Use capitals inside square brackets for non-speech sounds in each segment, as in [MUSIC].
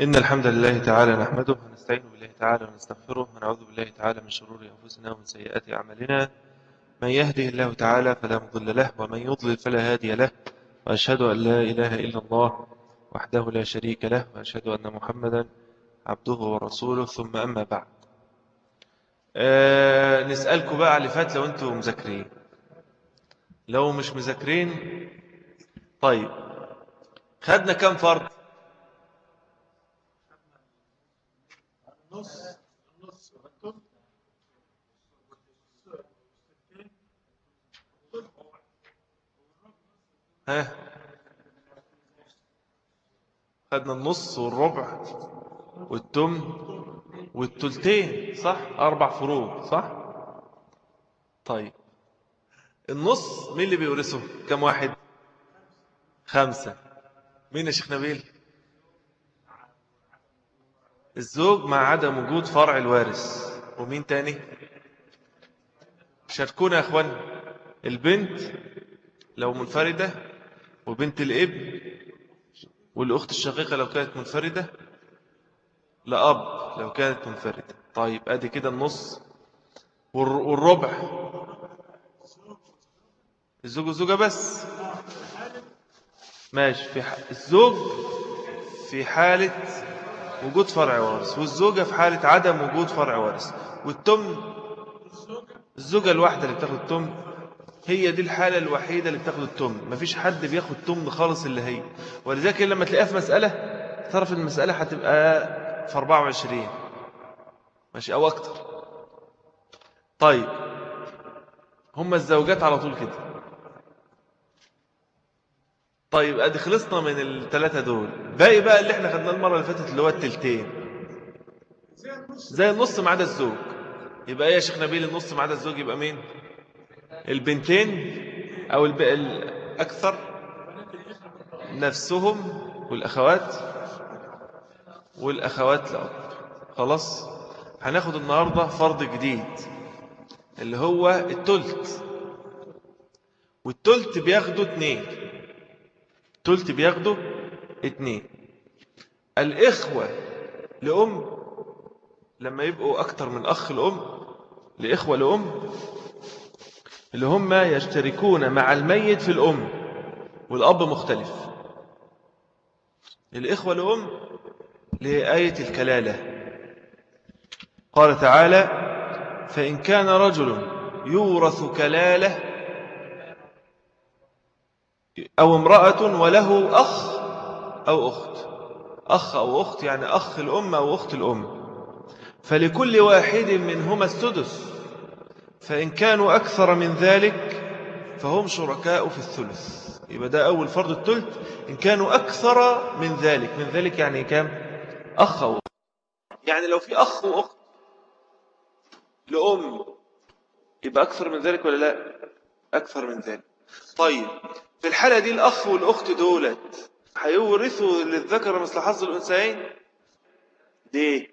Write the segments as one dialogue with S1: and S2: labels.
S1: إن الحمد لله تعالى نحمده ونستعين بالله تعالى ونستغفره ونعوذ بالله تعالى من شرور أنفسنا ومن سيئات أعمالنا. من يهده الله تعالى فلا مضل له ومن يضلل فلا هادي له. وأشهد أن لا إله إلا الله وحده لا شريك له وأشهد أن محمدا عبده ورسوله. ثم أما بعد. أه نسألكم بقى على فات لو أنتم مذاكرين. لو مش مذاكرين طيب خدنا كم فرض؟
S2: النص النص
S1: ها؟ خدنا النص والربع والتم والتلتين صح؟ أربع فروض صح؟ طيب. النص مين اللي بيورثه؟ كم واحد؟ خمسة. مين يا شيخ نبيل؟ الزوج مع عدم وجود فرع الوارث. ومين تاني؟ شاركونا يا اخوان. البنت لو منفردة وبنت الابن والأخت الشقيقة لو كانت منفردة لأب لو كانت منفردة. طيب أدي كده النص. والر- والربع. الزوج والزوجة بس. ماشي في. الزوج في حالة وجود فرع وارث والزوجة في حالة عدم وجود فرع وارث. والتم الزوجة الواحدة اللي بتاخد التم هي دي الحالة الوحيدة اللي بتاخد التم. مفيش حد بياخد تم خالص اللي هي. ولذلك لما تلاقيها في مسألة ان المسألة هتبقى في 24 ماشي؟ أو أكتر. طيب. هما الزوجات على طول كده. طيب ادي خلصنا من الثلاثة دول. باقي بقى اللي إحنا خدناه المرة اللي فاتت اللي هو التلتين.
S2: زي النص
S1: ما عدا الزوج. يبقى إيه يا شيخ نبيل؟ النص ما عدا الزوج يبقى مين؟ البنتين أو الب... الاكثر نفسهم والاخوات والاخوات الأب. خلاص؟ هناخد النهارده فرض جديد اللي هو التلت. والتلت بياخدوا اتنين. التلت بياخدوا اتنين. الإخوة لأم لما يبقوا أكتر من أخ الأم لإخوة لأم اللي هم يشتركون مع الميت في الأم والأب مختلف. الإخوة لأم لآية الكلالة. قال تعالى فإن كان رجل يورث كلالة أو امرأة وله أخ أو أخت. أخ أو أخت يعني أخ الأم أو أخت الأم. فلكل واحد منهما السدس. فإن كانوا أكثر من ذلك فهم شركاء في الثلث. يبقى ده أول فرض الثلث. إن كانوا أكثر من ذلك. من ذلك يعني كام؟ أخ أو أخت. يعني لو في أخ وأخت لأم يبقى أكثر من ذلك ولا لا؟ أكثر من ذلك. طيب. في الحالة دي الأخ والأخت دولت هيورثوا للذكر مثل حظ الأنثيين؟ دي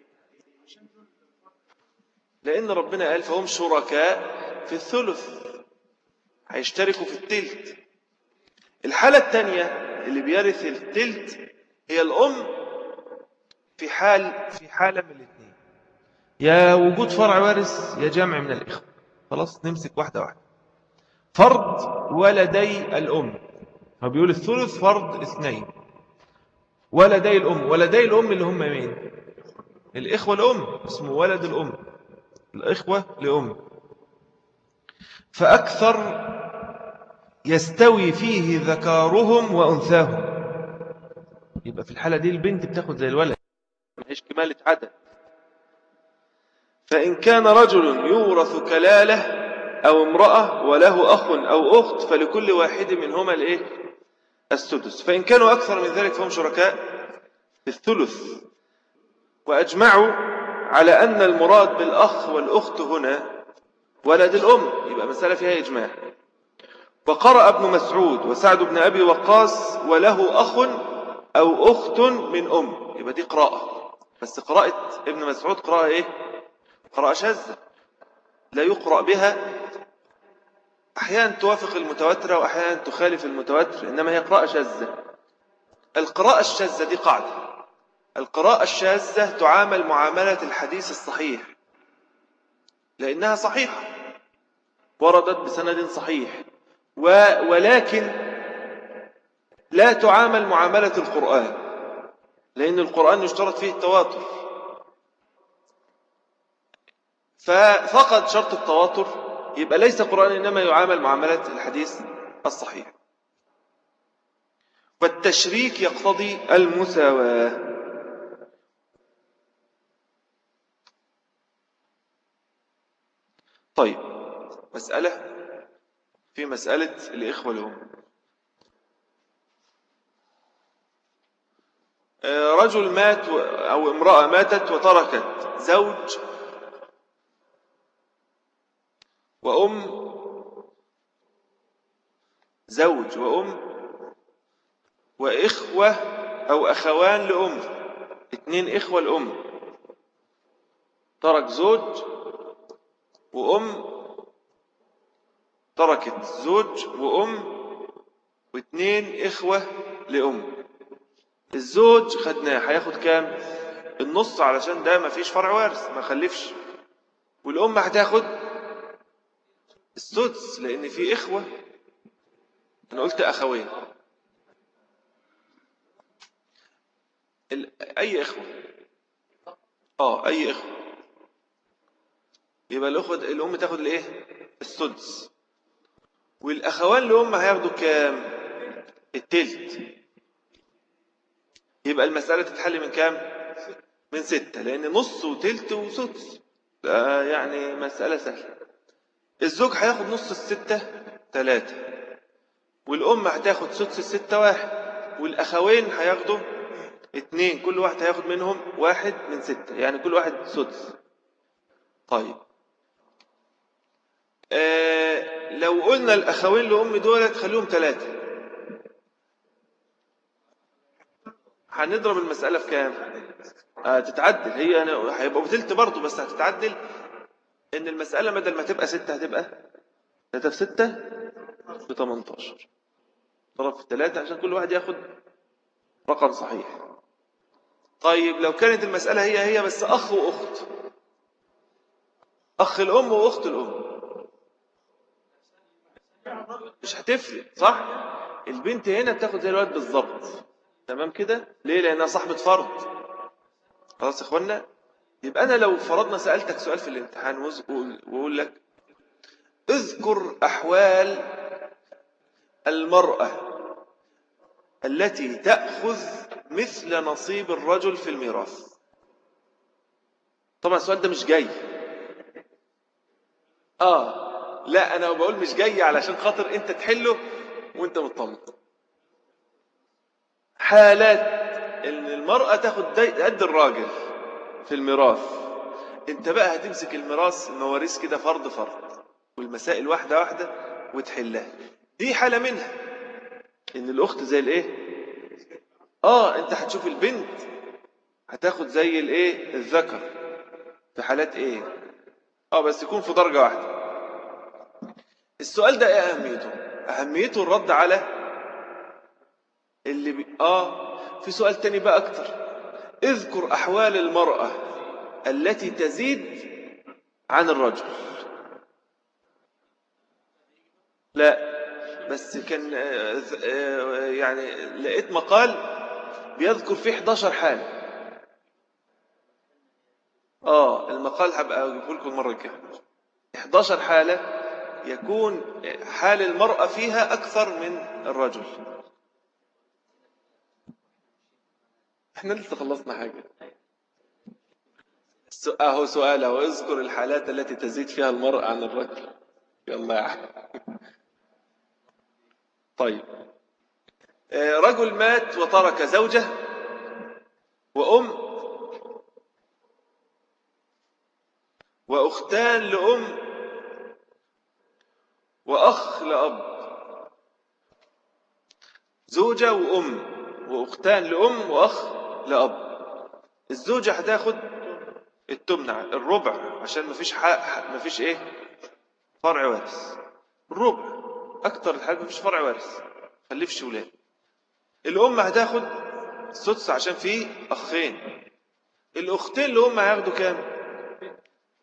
S1: لأن ربنا قال فهم شركاء في الثلث هيشتركوا في التلت. الحالة الثانية اللي بيرث التلت هي الأم في حال في حالة من الاثنين يا وجود فرع وارث يا جمع من الإخوة. خلاص نمسك واحدة واحدة. فرض ولدي الأم. هو بيقول الثلث فرض اثنين. ولدي الأم. ولدي الأم اللي هم مين؟ الإخوة الأم. اسمه ولد الأم. الإخوة لأم. فأكثر يستوي فيه ذكارهم وأنثاهم. يبقى في الحالة دي البنت بتاخد زي الولد. مش كمالة عدد فإن كان رجل يورث كلالة أو امرأة وله أخ أو أخت فلكل واحد منهما الإيه؟ السدس فإن كانوا أكثر من ذلك فهم شركاء في الثلث. وأجمعوا على أن المراد بالأخ والأخت هنا ولد الأم يبقى مسألة فيها إجماع. وقرأ ابن مسعود وسعد بن أبي وقاص وله أخ أو أخت من أم. يبقى دي قراءة. بس قراءة ابن مسعود قراءة إيه؟ قراءة شاذة. لا يقرأ بها أحيانا توافق المتواترة وأحيانا تخالف المتواتر إنما هي قراءة شاذة. القراءة الشاذة دي قاعدة. القراءة الشاذة تعامل معاملة الحديث الصحيح لأنها صحيحة. وردت بسند صحيح. و- ولكن لا تعامل معاملة القرآن لأن القرآن يشترط فيه التواتر. ففقد شرط التواتر يبقى ليس قرآن إنما يعامل معاملة الحديث الصحيح. والتشريك يقتضي المساواة. طيب مسألة في مسألة الإخوة لهم آه، رجل مات أو امرأة ماتت وتركت زوج وأم زوج وأم وإخوة أو أخوان لأم. اتنين إخوة لأم. ترك زوج وأم تركت زوج وأم واتنين إخوة لأم. الزوج خدناه هياخد كام؟ النص علشان ده ما فيش فرع وارث ما خلفش. والأم هتاخد السدس لأن في إخوة. أنا قلت أخوين. أي إخوة؟ آه أي إخوة. يبقى الأخوة الأم تاخد الإيه؟ السدس. والأخوان لأم هياخدوا كام؟ التلت. يبقى المسألة تتحل من كام؟ من ستة لأن نص وتلت وسدس. يعني مسألة سهلة. الزوج هياخد نص الستة تلاتة. والأم هتاخد سدس الستة واحد. والأخوين هياخدوا اتنين. كل واحد هياخد منهم واحد من ستة. يعني كل واحد سدس طيب. آه لو قلنا الأخوين لأم دولت خليهم ثلاثة هنضرب المسألة في كام؟ آه تتعدل هي هيبقوا بتلت برضه بس هتتعدل إن المسألة بدل ما تبقى ستة هتبقى ثلاثة في ستة ب 18 ضرب في ثلاثة عشان كل واحد ياخد رقم صحيح. طيب لو كانت المسألة هي هي بس أخ وأخت. أخ الأم وأخت الأم. مش هتفرق صح؟ البنت هنا بتاخد زي الولد بالظبط. تمام كده؟ ليه؟ لأنها صاحبة فرض خلاص يا إخوانا؟ يبقى أنا لو فرضنا سألتك سؤال في الامتحان وأقول- لك اذكر أحوال المرأة التي تأخذ مثل نصيب الرجل في الميراث. طبعا السؤال ده مش جاي. آه لا أنا بقول مش جاي علشان خاطر أنت تحله وأنت مطمن حالات إن المرأة تاخد قد الراجل. في الميراث. انت بقى هتمسك الميراث المواريث كده فرض فرض والمسائل واحدة واحدة وتحلها. دي حالة منها. إن الأخت زي الإيه؟ آه أنت هتشوف البنت هتاخد زي الإيه؟ الذكر. في حالات إيه؟ آه بس يكون في درجة واحدة. السؤال ده إيه أهميته؟ أهميته الرد على اللي بي... آه في سؤال تاني بقى أكتر. اذكر أحوال المرأة التي تزيد عن الرجل. لا بس كان يعني لقيت مقال بيذكر فيه 11 حالة آه المقال هبقى أجيبه لكم المرة الجاية. 11 حالة يكون حال المرأة فيها أكثر من الرجل. إحنا لسه خلصنا حاجة. أهو سؤال أهو. اذكر الحالات التي تزيد فيها المرأة عن الرجل. يلا يا أحمد. طيب. آه، رجل مات وترك زوجة وأم وأختان لأم وأخ لأب. زوجة وأم وأختان لأم وأخ لأب. الزوجة هتاخد التمنع الربع عشان مفيش حق مفيش إيه؟ فرع وارث. الربع أكتر الحاجات مفيش فرع وارث. خلفش ولاد الأم هتاخد السدس عشان فيه أخين. الأختين اللي هم هياخدوا كام؟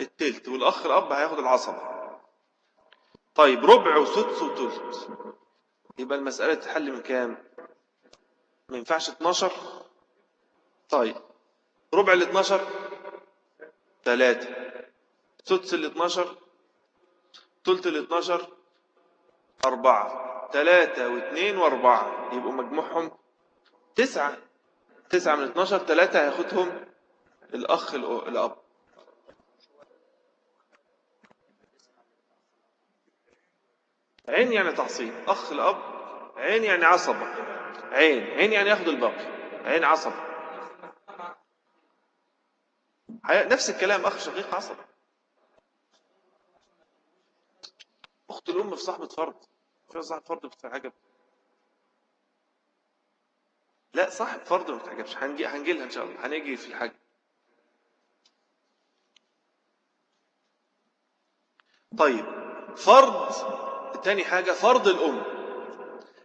S1: التلت. والأخ الأب هياخد العصبة طيب ربع وسدس وتلت. يبقى المسألة تتحل من كام؟ ما ينفعش 12 طيب. ربع ال 12 3 سدس ال 12 تلت ال 12 أربعة. ثلاثة واثنين وأربعة. يبقوا مجموعهم تسعة. تسعة من 12 ثلاثة هياخدهم الأخ الأ- الأب. عين يعني تعصيب. أخ الأب. عين يعني عصبة. عين. عين يعني ياخد الباقي. عين عصبة. هي- نفس الكلام أخ شقيق عصبة أخت الأم في صاحبة فرض في صاحب فرض بتتعجب لا صاحب فرض ما بتتعجبش هنجي هنجي لها إن شاء الله. هنيجي في الحاج. طيب فرض تاني حاجة فرض الأم.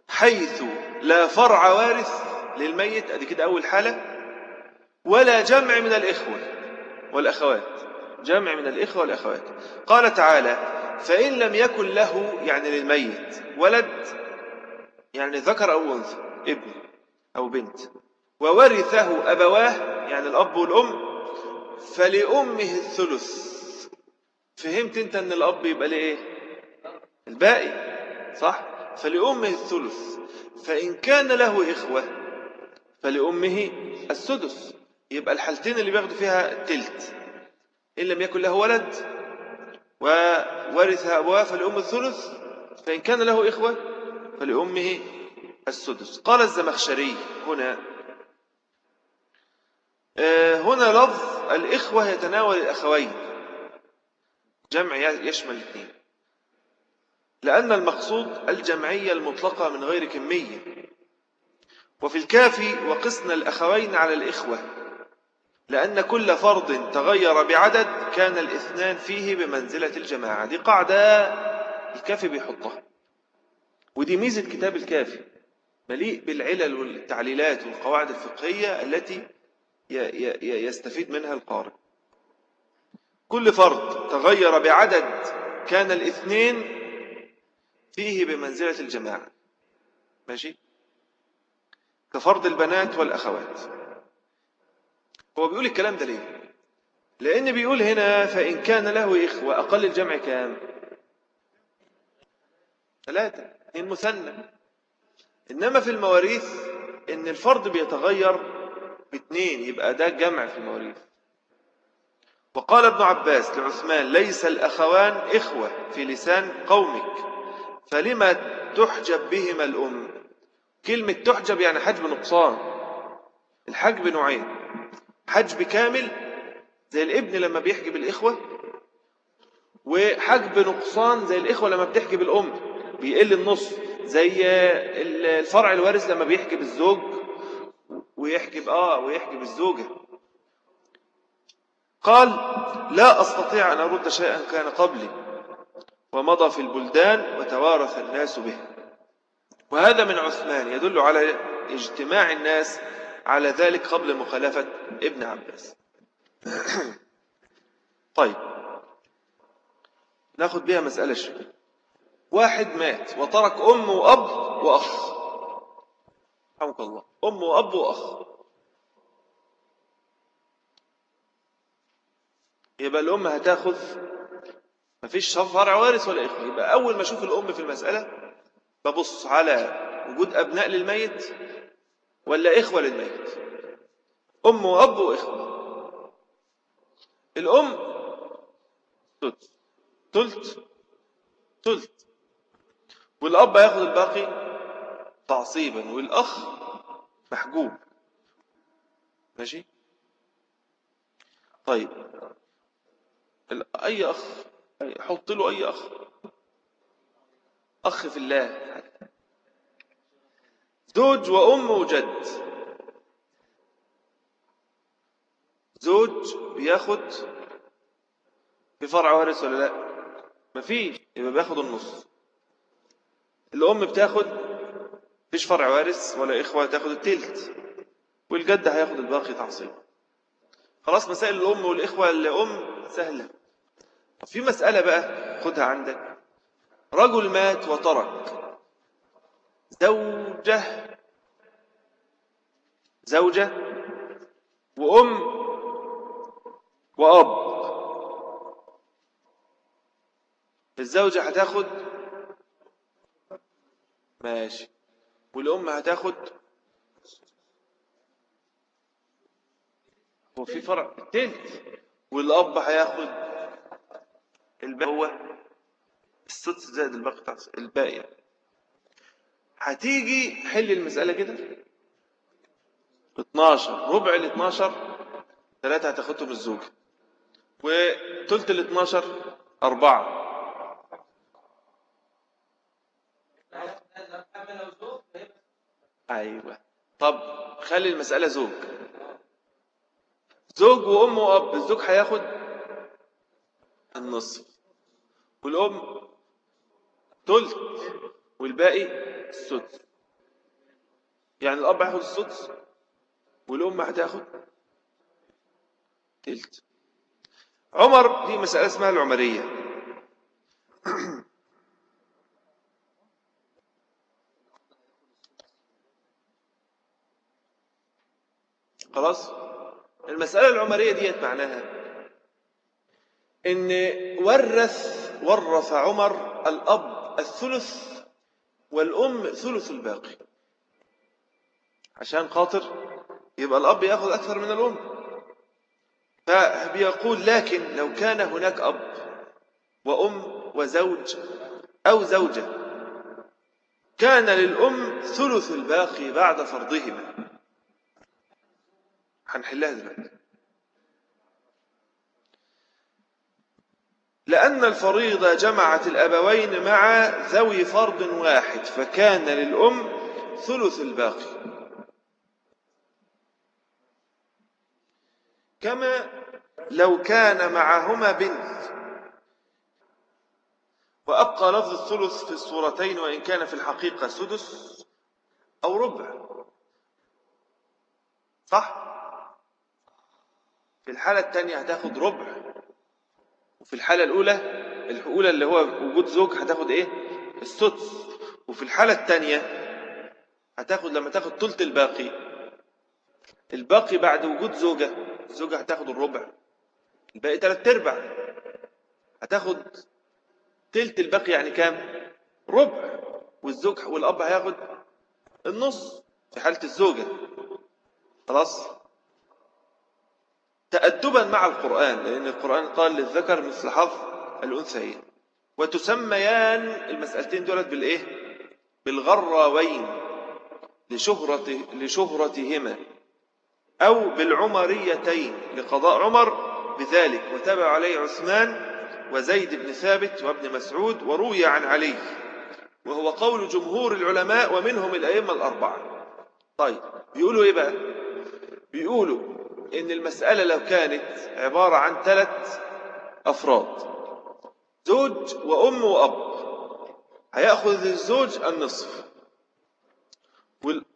S1: حيث لا فرع وارث للميت. أدي كده أول حالة. ولا جمع من الإخوة. والأخوات. جمع من الإخوة والأخوات. قال تعالى فإن لم يكن له يعني للميت ولد يعني ذكر أو أنثى ابن أو بنت وورثه أبواه يعني الأب والأم فلأمه الثلث. فهمت أنت أن الأب يبقى ليه إيه؟ الباقي صح؟ فلأمه الثلث. فإن كان له إخوة فلأمه السدس. يبقى الحالتين اللي بياخدوا فيها التلت إن لم يكن له ولد وورث أبواه فلأم الثلث فإن كان له إخوة فلأمه السدس. قال الزمخشري هنا آه، هنا لفظ الإخوة يتناول الأخوين. جمع يشمل الاثنين. لأن المقصود الجمعية المطلقة من غير كمية. وفي الكافي وقسنا الأخوين على الإخوة. لأن كل فرض تغير بعدد كان الاثنان فيه بمنزلة الجماعة. دي قاعدة الكافي بيحطها. ودي ميزة كتاب الكافي مليء بالعلل والتعليلات والقواعد الفقهية التي يستفيد منها القارئ. كل فرض تغير بعدد كان الاثنين فيه بمنزلة الجماعة. ماشي؟ كفرض البنات والأخوات. هو بيقول الكلام ده ليه؟ لأن بيقول هنا فإن كان له إخوة أقل الجمع كام؟ ثلاثة اثنين مثنى. إنما في المواريث إن الفرض بيتغير باثنين يبقى ده جمع في المواريث. وقال ابن عباس لعثمان ليس الأخوان إخوة في لسان قومك فلما تحجب بهما الأم؟ كلمة تحجب يعني حجب نقصان. الحجب نوعين. حجب كامل زي الابن لما بيحجب الإخوة وحجب نقصان زي الإخوة لما بتحجب الأم بيقل النص زي الفرع الوارث لما بيحجب الزوج ويحجب آه ويحجب الزوجة. قال لا أستطيع أن أرد شيئا كان قبلي ومضى في البلدان وتوارث الناس به. وهذا من عثمان يدل على اجتماع الناس على ذلك قبل مخالفة ابن عباس. [CLEARS THROAT] طيب. ناخد بها مسألة شوية. واحد مات وترك أم وأب وأخ. رحمك الله. أم وأب وأخ. يبقى الأم هتاخذ مفيش فرع وارث ولا إخوة. يبقى أول ما أشوف الأم في المسألة ببص على وجود أبناء للميت ولا إخوة للميت؟ أم وأب وإخوة. الأم تلت. تلت. تلت. والأب هياخد الباقي تعصيبا والأخ محجوب. ماشي؟ طيب. أي أخ؟ حط له أي أخ. أخ في الله. زوج وأم وجد. زوج بياخد في فرع وارث ولا لا؟ مفيش. يبقى بياخد النص. الأم بتاخد فيش فرع وارث ولا إخوة تاخد التلت. والجد هياخد الباقي تعصيب. خلاص مسائل الأم والإخوة الأم سهلة. في مسألة بقى خدها عندك. رجل مات وترك. زوجة. زوجة وأم وأب. الزوجة هتاخد ماشي. والأم هتاخد هو في فرق التلت. والأب هياخد الباقي. هو السدس زائد الباقي الباقي هتيجي حل المسألة كده؟ 12 ربع ال 12 ثلاثة هتاخدهم الزوجة وثلث ال 12 أربعة. أيوة. طب خلي المسألة زوج. زوج وأم وأب الزوج هياخد النصف. والأم تلت والباقي السدس يعني الأب هياخد السدس والأم هتاخد تلت عمر دي مسألة اسمها العمرية. [COUGHS] خلاص؟ المسألة العمرية ديت معناها إن ورث ورث عمر الأب الثلث والأم ثلث الباقي. عشان خاطر يبقى الأب يأخذ أكثر من الأم. فبيقول لكن لو كان هناك أب وأم وزوج أو زوجة كان للأم ثلث الباقي بعد فرضهما. هنحلها دلوقتي. لأن الفريضة جمعت الأبوين مع ذوي فرض واحد فكان للأم ثلث الباقي. كما لو كان معهما بنت. وأبقى لفظ الثلث في الصورتين وإن كان في الحقيقة سدس أو ربع. صح؟ في الحالة الثانية هتاخد ربع. وفي الحالة الأولى الأولى اللي هو وجود زوج هتاخد إيه؟ السدس. وفي الحالة الثانية هتاخد لما تاخد ثلث الباقي. الباقي بعد وجود زوجة الزوجة هتاخد الربع. الباقي ثلاث أرباع. هتاخد تلت الباقي يعني كام؟ ربع. والزوج والأب هياخد النص في حالة الزوجة. خلاص؟ تأدبا مع القرآن لأن القرآن قال للذكر مثل حظ الأنثيين. وتسميان المسألتين دولت بالإيه؟ بالغراوين لشهرة لشهرتهما أو بالعمريتين. لقضاء عمر بذلك. وتابع عليه عثمان وزيد بن ثابت وابن مسعود وروي عن علي. وهو قول جمهور العلماء ومنهم الأئمة الأربعة. طيب بيقولوا إيه بقى؟ بيقولوا إن المسألة لو كانت عبارة عن ثلاث أفراد زوج وأم وأب هيأخذ الزوج النصف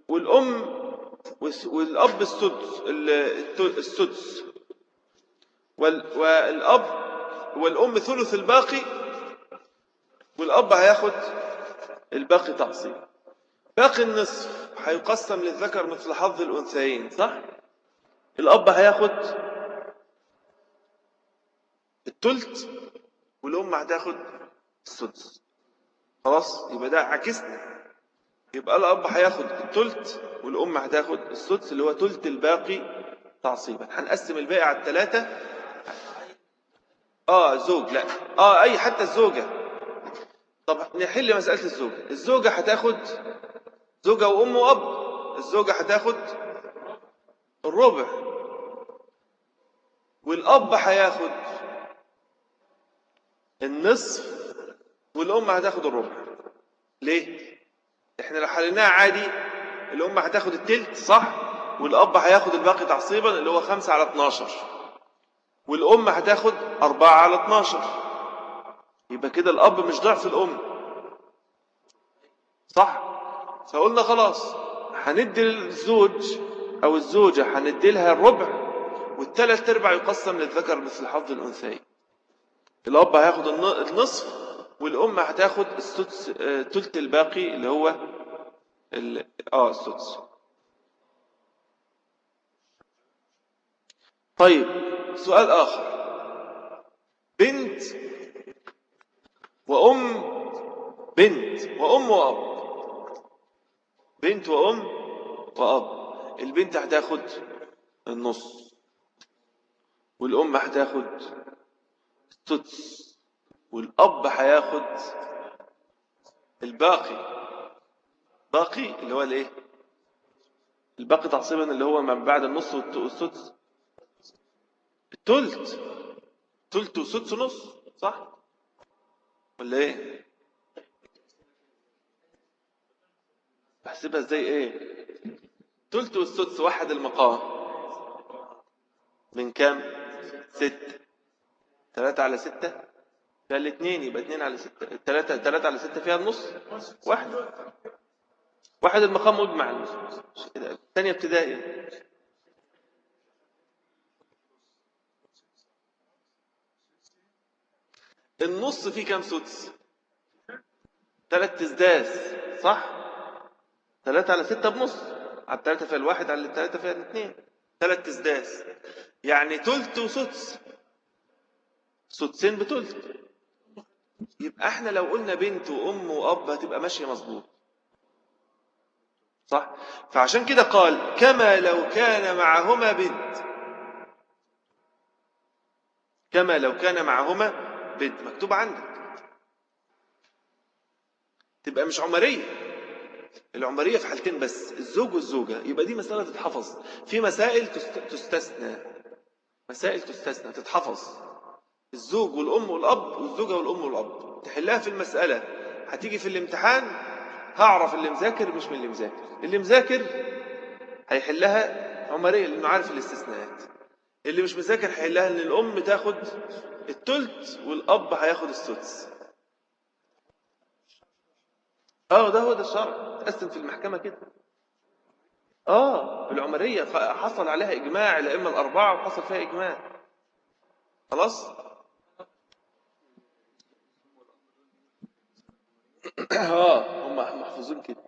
S1: والأم والأب السدس السدس والأب والأم ثلث الباقي والأب هياخد الباقي تعصيب باقي النصف هيقسم للذكر مثل حظ الأنثيين صح؟ الأب هياخد التلت والأم هتاخد السدس. خلاص؟ يبقى ده عكسنا. يبقى الأب هياخد التلت والأم هتاخد السدس اللي هو تلت الباقي تعصيبا. هنقسم الباقي على الثلاثة آه زوج لا. آه أي حتى الزوجة. طب نحل مسألة الزوجة. الزوجة هتاخد زوجة وأم وأب. الزوجة هتاخد الربع والأب هياخد النصف والأم هتاخد الربع ليه؟ إحنا لو حليناها عادي الأم هتاخد التلت صح؟ والأب هياخد الباقي تعصيبا اللي هو خمسة على 12 والأم هتاخد أربعة على 12 يبقى كده الأب مش ضعف الأم صح؟ فقلنا خلاص هندي للزوج أو الزوجة هندي لها الربع والثلاث أرباع يقسم للذكر مثل حظ الأنثيين الأب هياخد الن- النصف والأم هتاخد السدس آه، تلت الباقي اللي هو ال... آه السدس. طيب سؤال آخر. بنت وأم بنت وأم وأب. بنت وأم وأب. البنت هتاخد النص والأم هتاخد السدس والأب هياخد الباقي. باقي اللي هو الإيه؟ الباقي تعصيبا اللي هو من بعد النص والسدس التلت تلت وسدس ونص صح؟ ولا إيه؟ بحسبها إزاي إيه؟ تلت والسدس واحد المقام. من كام؟ ستة ثلاثة على ستة؟ فيها الاثنين يبقى اثنين على ستة. ثلاثة ثلاثة على ستة فيها النص؟ واحد. واحد المقام مجمع مش كده ثانية ابتدائي النص فيه كام سدس؟ ثلاث تزداس صح؟ ثلاثة على ستة بنص. على الثلاثة فيها الواحد على الثلاثة فيها الاثنين. ثلاث تزداس يعني تلت وسدس سدسين بتلت. يبقى إحنا لو قلنا بنت وأم وأب هتبقى ماشية مظبوط. صح؟ فعشان كده قال كما لو كان معهما بنت. كما لو كان معهما بنت. مكتوب عندك. تبقى مش عمرية. العمرية في حالتين بس الزوج والزوجة. يبقى دي مسألة تتحفظ. في مسائل تست- تستثنى. مسائل تستثنى تتحفظ. الزوج والأم والأب والزوجة والأم والأب. تحلها في المسألة. هتيجي في الامتحان هعرف اللي مذاكر مش من اللي مذاكر. اللي مذاكر هيحلها عمرية لأنه عارف الاستثناءات. اللي مش مذاكر هيحلها إن الأم تاخد التلت والأب هياخد السدس. آه ده هو ده الشرع تقسم في المحكمة كده. آه العمرية حصل عليها إجماع الأئمة الأربعة وحصل فيها إجماع. خلاص؟ [CLEARS THROAT] آه هم محفوظين كده.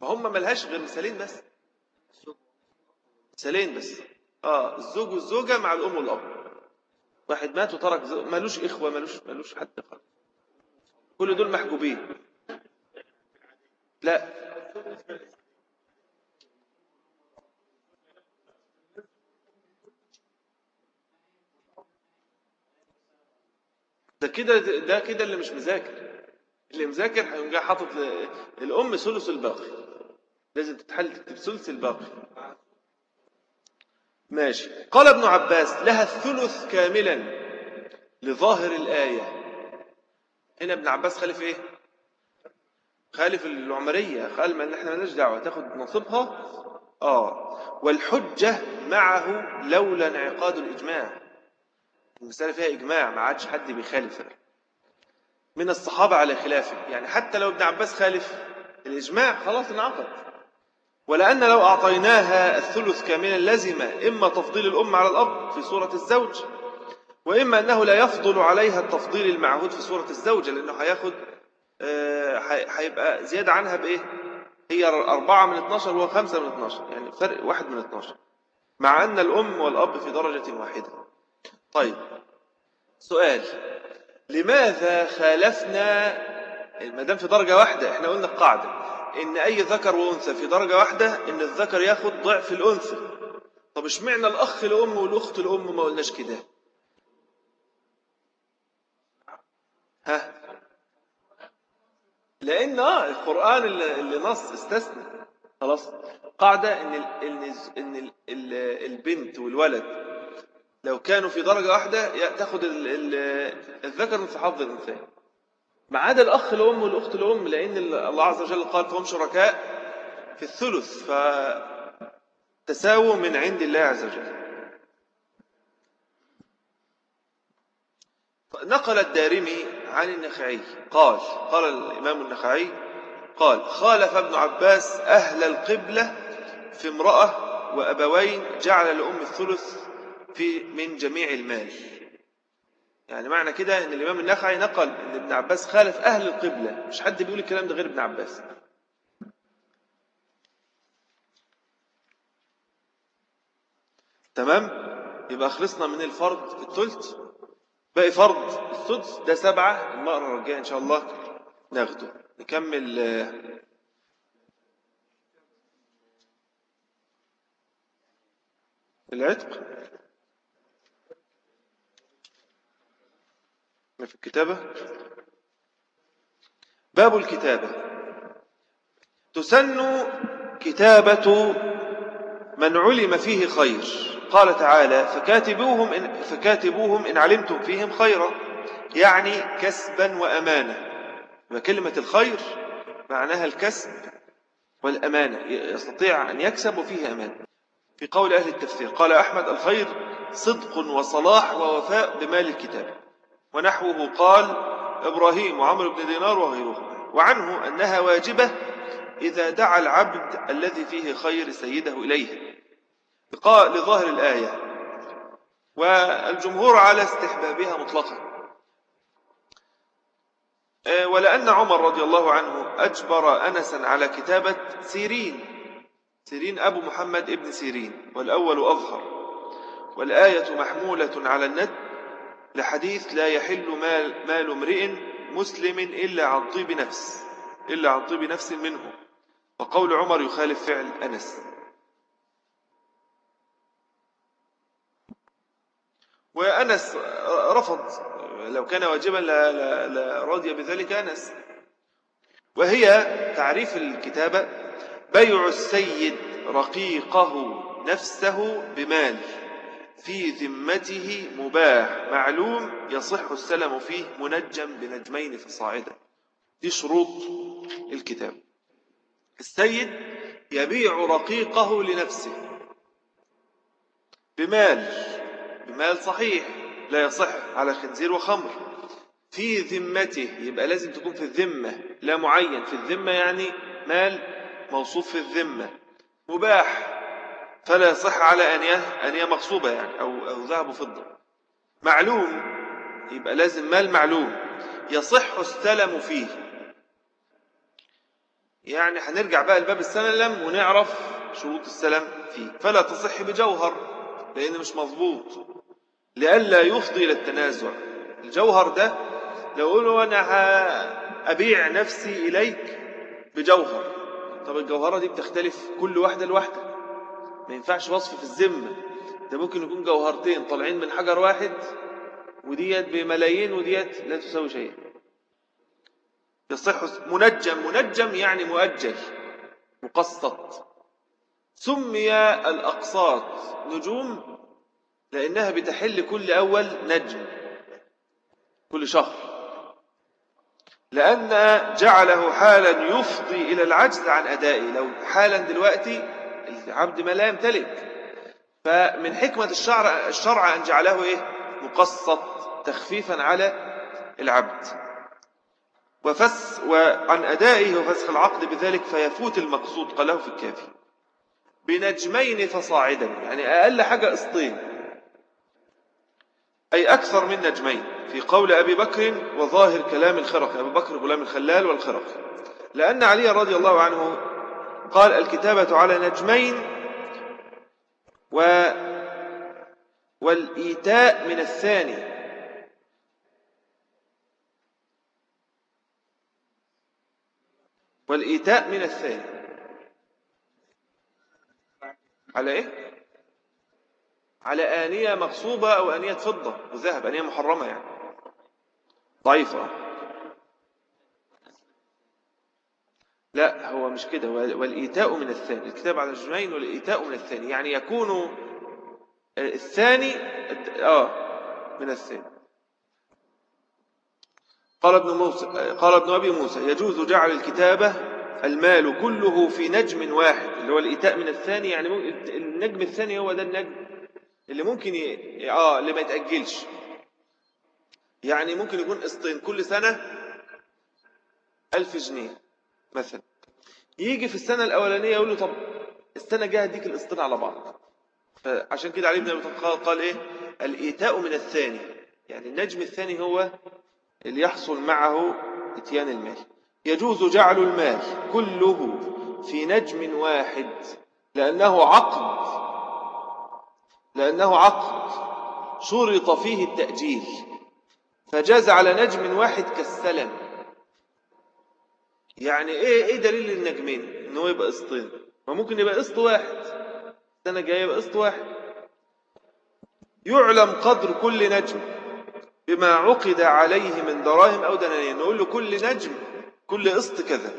S1: فهم ملهاش غير مثالين بس. مثالين بس. آه الزوج والزوجة مع الأم والأب. واحد مات وترك. ملوش إخوة ملوش ملوش حد خالص. كل دول محجوبين. لا. ده كده ده كده اللي مش مذاكر. اللي مذاكر هيقوم جاي حاطط الام ثلث الباقي. لازم تتحل تكتب ثلث الباقي. ماشي. قال ابن عباس لها الثلث كاملا لظاهر الآية. هنا ابن عباس خالف إيه؟ خالف العمرية. قال ما إحنا مالناش دعوة تاخد نصيبها. آه. والحجة معه لولا انعقاد الإجماع. المسألة فيها إجماع ما عادش حد بيخالف. من الصحابة على خلافه. يعني حتى لو ابن عباس خالف الإجماع خلاص انعقد. ولأن لو أعطيناها الثلث كاملا لزم إما تفضيل الأم على الأب في صورة الزوج وإما أنه لا يفضل عليها التفضيل المعهود في صورة الزوجة لأنه هياخد آه، هي- هيبقى زيادة عنها بإيه؟ هي أربعة من 12 وهو خمسة من 12 يعني فرق واحد من 12 مع أن الأم والأب في درجة واحدة. طيب سؤال لماذا خالفنا ما دام في درجة واحدة إحنا قلنا القاعدة إن أي ذكر وأنثى في درجة واحدة إن الذكر ياخد ضعف الأنثى. طب إشمعنى الأخ الأم والأخت الأم ما قلناش كده؟ ها؟ لأن آه القرآن اللي, نص استثنى. خلاص؟ قاعدة إن ال إن إن ال ال البنت والولد لو كانوا في درجة واحدة يا- تاخد ال ال الذكر مثل حظ الأنثى. ما عدا الأخ الأم والأخت الأم لأن الله عز وجل قال فهم شركاء في الثلث فتساووا من عند الله عز وجل. نقل الدارمي عن النخعي. قال قال الإمام النخعي قال خالف ابن عباس أهل القبلة في امرأة وأبوين جعل لأم الثلث في من جميع المال. يعني معنى كده إن الإمام النخعي نقل إن ابن عباس خالف أهل القبلة. مش حد بيقول الكلام ده غير ابن عباس. تمام؟ يبقى خلصنا من الفرض الثلث. باقي فرض السدس ده سبعة المرة الجاية إن شاء الله ناخده. نكمل آه، العتق. في الكتابة؟ باب الكتابة. تسن كتابة من علم فيه خير. قال تعالى فكاتبوهم إن, فكاتبوهم إن علمتم فيهم خيرا. يعني كسبا وأمانة. وكلمة الخير معناها الكسب والأمانة. يستطيع أن يكسب وفيه أمانة. في قول أهل التفسير قال أحمد الخير صدق وصلاح ووفاء بمال الكتاب. ونحوه قال إبراهيم وعمر بن دينار وغيره وعنه أنها واجبة إذا دعا العبد الذي فيه خير سيده إليه. لظاهر الآية. والجمهور على استحبابها مطلقا. آه، ولأن عمر رضي الله عنه أجبر أنسا على كتابة سيرين. سيرين أبو محمد ابن سيرين والأول أظهر. والآية محمولة على الند لحديث لا يحل مال, مال امرئ مسلم إلا عن طيب نفس إلا عن طيب نفس منه. وقول عمر يخالف فعل أنس. وأنس رفض. لو كان واجبا لرضي بذلك أنس. وهي تعريف الكتابة بيع السيد رقيقه نفسه بمال في ذمته مباح معلوم يصح السلم فيه منجم بنجمين فصاعدا دي شروط الكتاب. السيد يبيع رقيقه لنفسه بمال. بمال صحيح لا يصح على خنزير وخمر. في ذمته يبقى لازم تكون في الذمة لا معين. في الذمة يعني مال موصوف في الذمة. مباح فلا يصح على أنية أنية مغصوبة يعني أو, أو ذهب وفضة. معلوم يبقى لازم مال معلوم. يصح السلم فيه. يعني هنرجع بقى لباب السلم ونعرف شروط السلم فيه. فلا تصح بجوهر لأنه مش مضبوط لئلا يفضي إلى التنازع. الجوهر ده لو قولوا أنا أبيع نفسي إليك بجوهر. طب الجوهرة دي بتختلف كل واحدة لوحدة ما ينفعش وصف في الذمة. ده ممكن يكون جوهرتين طالعين من حجر واحد وديت بملايين وديت لا تساوي شيء يصح منجم. منجم يعني مؤجل مقسط. سمي الأقساط نجوم لأنها بتحل كل أول نجم كل شهر. لأن جعله حالا يفضي إلى العجز عن أدائه. لو حالا دلوقتي العبد ما لا يمتلك. فمن حكمة الشرع, الشرع أن جعله إيه؟ مقسط تخفيفا على العبد. وفس وعن أدائه وفسخ العقد بذلك فيفوت المقصود قاله في الكافي. بنجمين فصاعدا يعني أقل حاجة قسطين. أي أكثر من نجمين في قول أبي بكر وظاهر كلام الخرق أبي بكر غلام الخلال والخرق لأن علي رضي الله عنه قال الكتابة على نجمين و والإيتاء من الثاني. والإيتاء من الثاني. على إيه؟ على آنية مغصوبة أو آنية فضة وذهب آنية محرمة يعني. ضعيفة. لا هو مش كده والإيتاء من الثاني. الكتاب على الجنين والإيتاء من الثاني. يعني يكون الثاني آه من الثاني. قال ابن موسى قال ابن أبي موسى يجوز جعل الكتابة المال كله في نجم واحد اللي هو الإيتاء من الثاني. يعني النجم الثاني هو ده النجم. اللي ممكن ي... آه اللي ما يتأجلش. يعني ممكن يكون قسطين كل سنة ألف جنيه مثلا. يجي في السنة الأولانية يقول له طب السنة الجاية هديك القسطين على بعض. عشان كده علي بن أبي طالب قال إيه؟ الإيتاء من الثاني. يعني النجم الثاني هو اللي يحصل معه إتيان المال. يجوز جعل المال كله في نجم واحد لأنه عقد. لأنه عقد شرط فيه التأجيل فجاز على نجم واحد كالسلم. يعني إيه إيه دليل النجمين؟ إنه يبقى قسطين ما ممكن يبقى قسط واحد. السنة الجاية يبقى قسط واحد. يعلم قدر كل نجم بما عقد عليه من دراهم أو دنانير. نقول له كل نجم كل قسط كذا.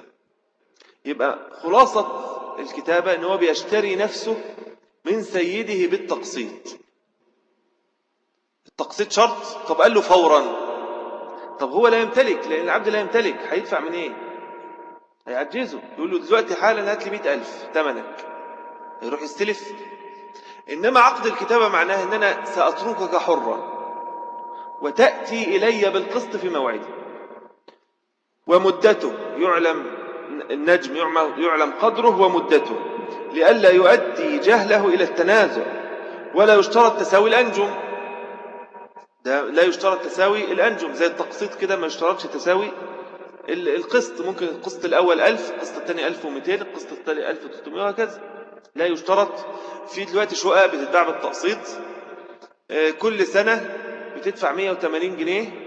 S1: يبقى خلاصة الكتابة إن هو بيشتري نفسه من سيده بالتقسيط. التقسيط شرط؟ طب قال له فورا. طب هو لا يمتلك لأن العبد لا يمتلك. هيدفع من إيه؟ هيعجزه. يقول له دلوقتي حالا هات لي 100000 ثمنك يروح يستلف. إنما عقد الكتابة معناه أن أنا سأتركك حرا. وتأتي إلي بالقسط في موعدي. ومدته يعلم النجم يعلم قدره ومدته لئلا يؤدي جهله إلى التنازع. ولا يشترط تساوي الأنجم. ده لا يشترط تساوي الأنجم. زي التقسيط كده ما يشترطش تساوي القسط. ممكن القسط الأول 1000 القسط الثاني 1200 القسط الثاني 1300 وهكذا. لا يشترط. في دلوقتي شقق بتتباع بالتقسيط. آه، كل سنة بتدفع 180 جنيه.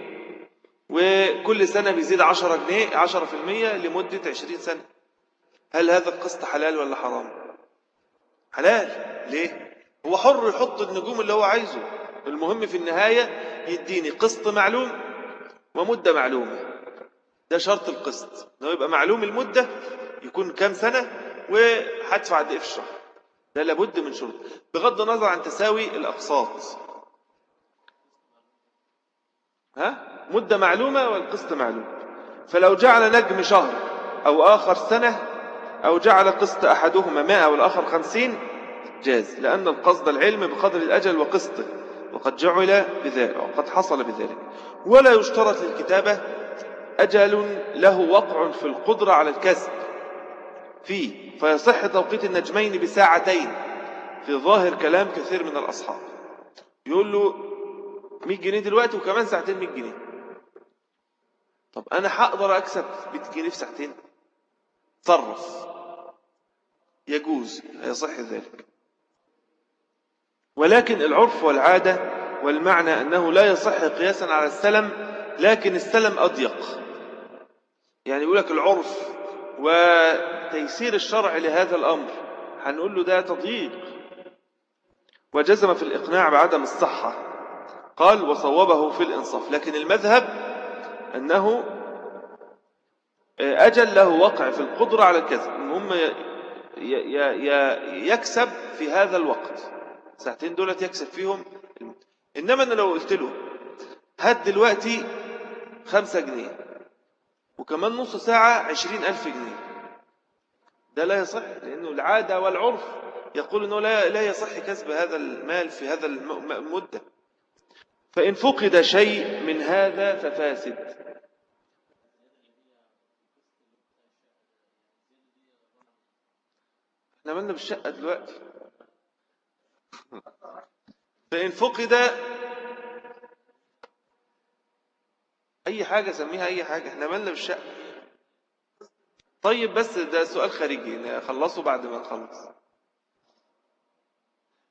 S1: وكل سنة بيزيد 10 جنيه 10% لمدة 20 سنة. هل هذا القسط حلال ولا حرام؟ حلال. ليه؟ هو حر يحط النجوم اللي هو عايزه. المهم في النهاية يديني قسط معلوم ومدة معلومة. ده شرط القسط. انه يبقى معلوم المدة يكون كام سنة وهدفع قد إيه في الشهر ده لابد من شروط بغض النظر عن تساوي الأقساط. ها؟ مدة معلومة والقسط معلوم. فلو جعل نجم شهر أو آخر سنة أو جعل قسط أحدهما مائة والآخر خمسين جاز لأن القصد العلم بقدر الأجل وقسطه وقد جعل بذلك وقد حصل بذلك. ولا يشترط للكتابة أجل له وقع في القدرة على الكسب. فيه فيصح توقيت النجمين بساعتين. في ظاهر كلام كثير من الأصحاب. يقول له 100 جنيه دلوقتي وكمان ساعتين 100 جنيه. طب أنا هقدر أكسب. 100 جنيه في ساعتين. تصرف يجوز. يصح ذلك. ولكن العرف والعادة والمعنى أنه لا يصح قياسا على السلم لكن السلم أضيق. يعني يقول لك العرف وتيسير الشرع لهذا الأمر. هنقول له ده تضييق. وجزم في الإقناع بعدم الصحة. قال وصوبه في الإنصاف. لكن المذهب أنه أجل له وقع في القدرة على الكذب هم يكسب في هذا الوقت. ساعتين دولت يكسب فيهم. إنما أنا لو قلت له هات دلوقتي خمسة جنيه وكمان نص ساعة عشرين ألف جنيه. ده لا يصح لأنه العادة والعرف يقول أنه لا يصح كسب هذا المال في هذا المدة فإن فقد شيء من هذا ففاسد. إحنا بالشقة دلوقتي. فإن فقد أي حاجة سميها أي حاجة إحنا مالنا بالشقة. طيب بس ده سؤال خارجي نخلصه بعد ما نخلص.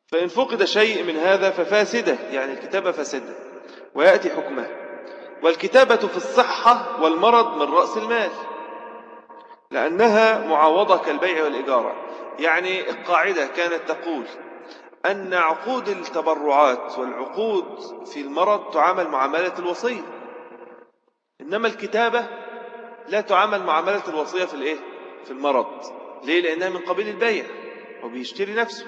S1: فإن فقد شيء من هذا ففاسدة يعني الكتابة فاسدة ويأتي حكمه والكتابة في الصحة والمرض من رأس المال لأنها معاوضة كالبيع والإجارة يعني القاعدة كانت تقول أن عقود التبرعات والعقود في المرض تعامل معاملة الوصية. إنما الكتابة لا تعامل معاملة الوصية في الإيه؟ في المرض. ليه؟ لأنها من قبيل البيع وبيشتري نفسه.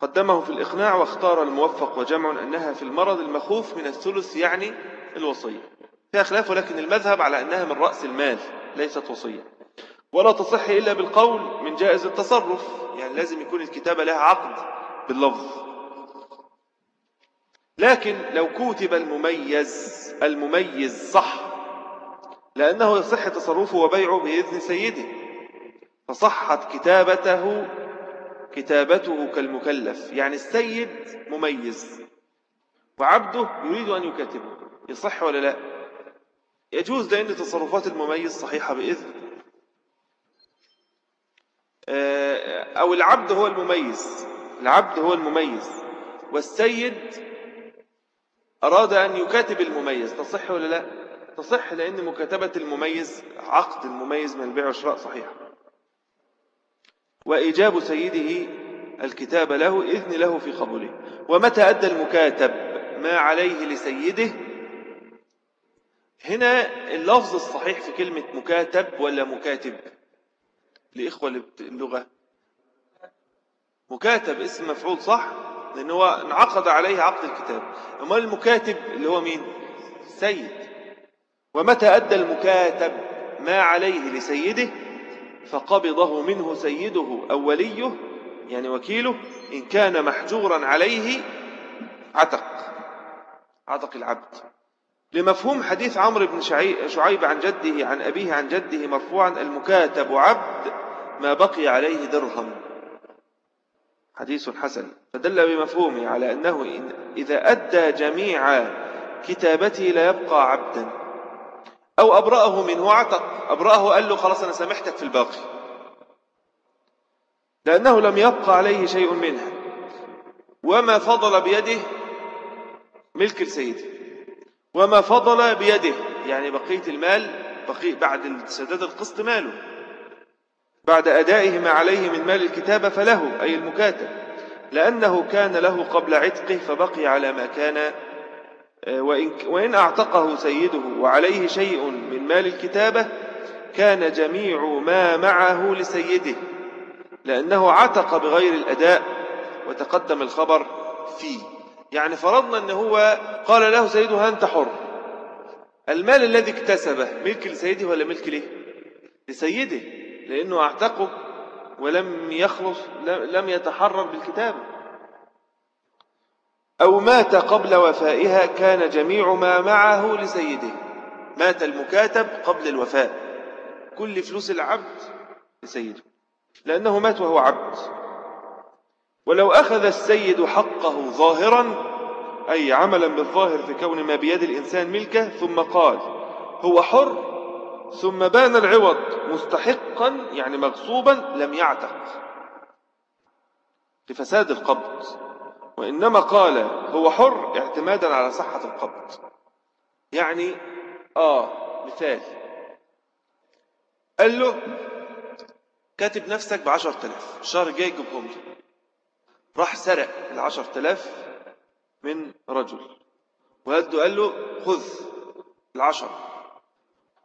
S1: قدمه في الإقناع واختار الموفق وجمع أنها في المرض المخوف من الثلث يعني الوصية. فيها خلاف ولكن المذهب على أنها من رأس المال ليست وصية. ولا تصح إلا بالقول من جائز التصرف يعني لازم يكون الكتابة لها عقد باللفظ. لكن لو كتب المميز المميز صح لأنه يصح تصرفه وبيعه بإذن سيده فصحت كتابته كتابته كالمكلف يعني السيد مميز وعبده يريد أن يكاتبه يصح ولا لا؟ يجوز لأن تصرفات المميز صحيحة بإذن. آه، أو العبد هو المميز العبد هو المميز والسيد أراد أن يكاتب المميز تصح ولا لا؟ تصح لأن مكاتبة المميز عقد المميز من البيع والشراء صحيح وإيجاب سيده الكتاب له إذن له في قبوله. ومتى أدى المكاتب؟ ما عليه لسيده. هنا اللفظ الصحيح في كلمة مكاتب ولا مكاتب؟ لإخوة اللغة. مكاتب اسم مفعول صح؟ لأن هو انعقد عليه عقد الكتاب. أما المكاتب اللي هو مين؟ سيد. ومتى أدى المكاتب؟ ما عليه لسيده. فقبضه منه سيده أو وليه يعني وكيله إن كان محجورا عليه عتق عتق العبد. لمفهوم حديث عمرو بن شعيب عن جده عن أبيه عن جده مرفوعا المكاتب عبد ما بقي عليه درهم. حديث حسن. فدل بمفهومه على أنه إذا أدى جميع كتابته لا يبقى عبدا. أو أبرأه منه عتق أبرأه قال له خلاص أنا سامحتك في الباقي. لأنه لم يبقى عليه شيء منها. وما فضل بيده ملك السيد. وما فضل بيده. يعني بقية المال بقي بعد سداد القسط ماله. بعد أدائه ما عليه من مال الكتابة فله أي المكاتب. لأنه كان له قبل عتقه فبقي على ما كان وإن, وإن أعتقه سيده وعليه شيء من مال الكتابة كان جميع ما معه لسيده لأنه عتق بغير الأداء وتقدم الخبر فيه. يعني فرضنا أنه هو قال له سيده أنت حر. المال الذي اكتسبه ملك لسيده ولا ملك له؟ لسيده لأنه أعتقه ولم يخلص لم يتحرر بالكتابة. أو مات قبل وفائها كان جميع ما معه لسيده. مات المكاتب قبل الوفاء كل فلوس العبد لسيده. لأنه مات وهو عبد. ولو أخذ السيد حقه ظاهرا أي عملا بالظاهر في كون ما بيد الإنسان ملكه ثم قال هو حر ثم بان العوض مستحقا يعني مغصوبا لم يعتق. لفساد القبض. وإنما قال هو حر اعتمادا على صحة القبض. يعني آه مثال. قال له كاتب نفسك بعشر تلاف الشهر الجاي جيبهم لي راح سرق العشر تلاف من رجل. وهده قال له خذ العشر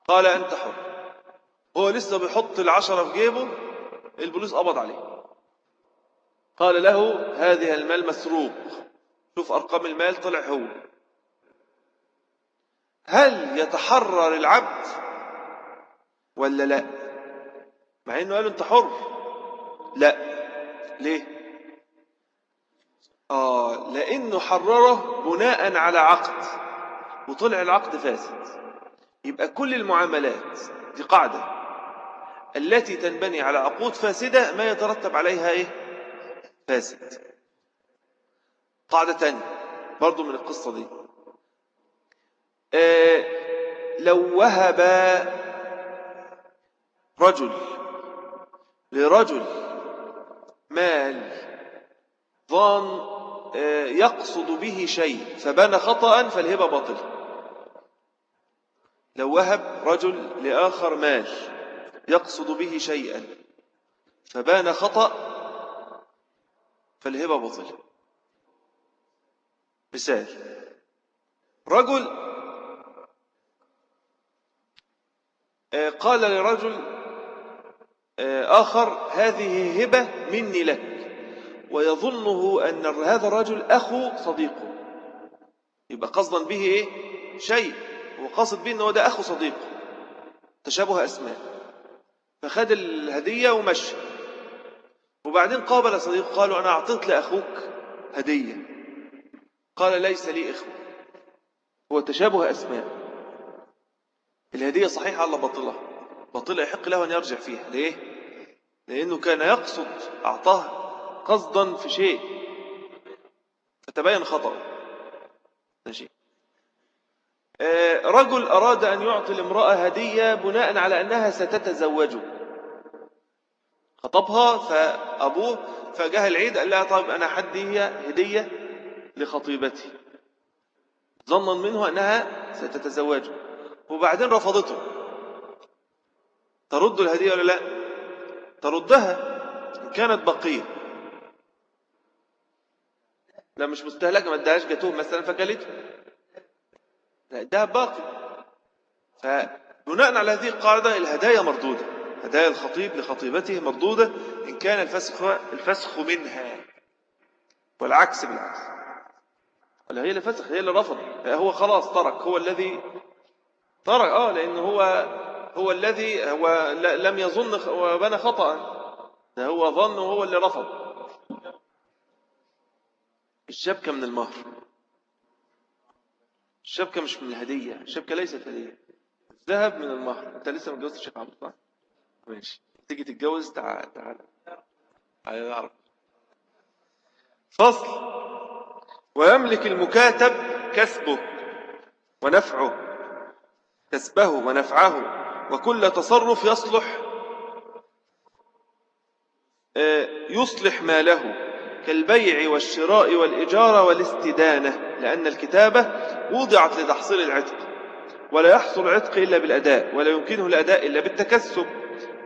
S1: قال أنت حر. هو لسه بيحط العشرة في جيبه البوليس قبض عليه. قال له هذه المال مسروق. شوف أرقام المال طلع هو. هل يتحرر العبد ولا لا؟ مع إنه قال أنت حر. لا. ليه؟ آه لأنه حرره بناء على عقد. وطلع العقد فاسد. يبقى كل المعاملات دي قاعدة. التي تنبني على عقود فاسدة ما يترتب عليها إيه؟ فاسد. قاعدة تانية برضو من القصة دي. آه لو وهب رجل لرجل مال ظان آه، يقصد به شيء فبان خطأ فالهبة باطلة. لو وهب رجل لآخر مال يقصد به شيئا فبان خطأ فالهبة باطلة مثال. رجل آه، قال لرجل آه، آخر هذه هبة مني لك. ويظنه أن هذا الرجل أخو صديقه. يبقى قصدا به إيه؟ شيء. هو قصد به أنه ده أخو صديقه. تشابه أسماء. فخد الهدية ومشى. وبعدين قابل صديقه قالوا أنا أعطيت لأخوك هدية. قال ليس لي إخوة. هو تشابه أسماء. الهدية صحيحة الله باطلة؟ باطلة يحق له أن يرجع فيها. ليه؟ لأنه كان يقصد أعطاه قصدا في شيء. فتبين خطأ ماشي. آه، رجل أراد أن يعطي الامرأة هدية بناء على أنها ستتزوجه. خطبها فأبوه فجاه العيد قال لها طيب أنا حدي هدية لخطيبتي. ظنا منه أنها ستتزوجه وبعدين رفضته. ترد الهدية ولا لا؟ تردها. إن كانت بقية. لا مش مستهلكة ما ادهاش جاتوه مثلا فكلته لا ده باقي فبناء على هذه القاعدة الهدايا مردودة. هدايا الخطيب لخطيبته مردودة إن كان الفسخ الفسخ منها. والعكس بالعكس. ولا هي اللي فسخ هي اللي رفض. هو خلاص ترك هو الذي ترك. آه لأنه هو هو الذي هو لم يظن وبنى خطأ. هو ظن وهو اللي رفض. الشبكة من المهر. الشبكة مش من الهدية الشبكة ليست هدية. الذهب من المهر. أنت لسه متجوز الشيخ عبد صح ماشي. تيجي تتجوز تعال تعال. تعال نعرف فصل. ويملك المكاتب كسبه ونفعه. كسبه ونفعه. وكل تصرف يصلح. آه، يصلح ماله كالبيع والشراء والإجارة والاستدانة. لأن الكتابة وضعت لتحصيل العتق. ولا يحصل العتق إلا بالأداء. ولا يمكنه الأداء إلا بالتكسب.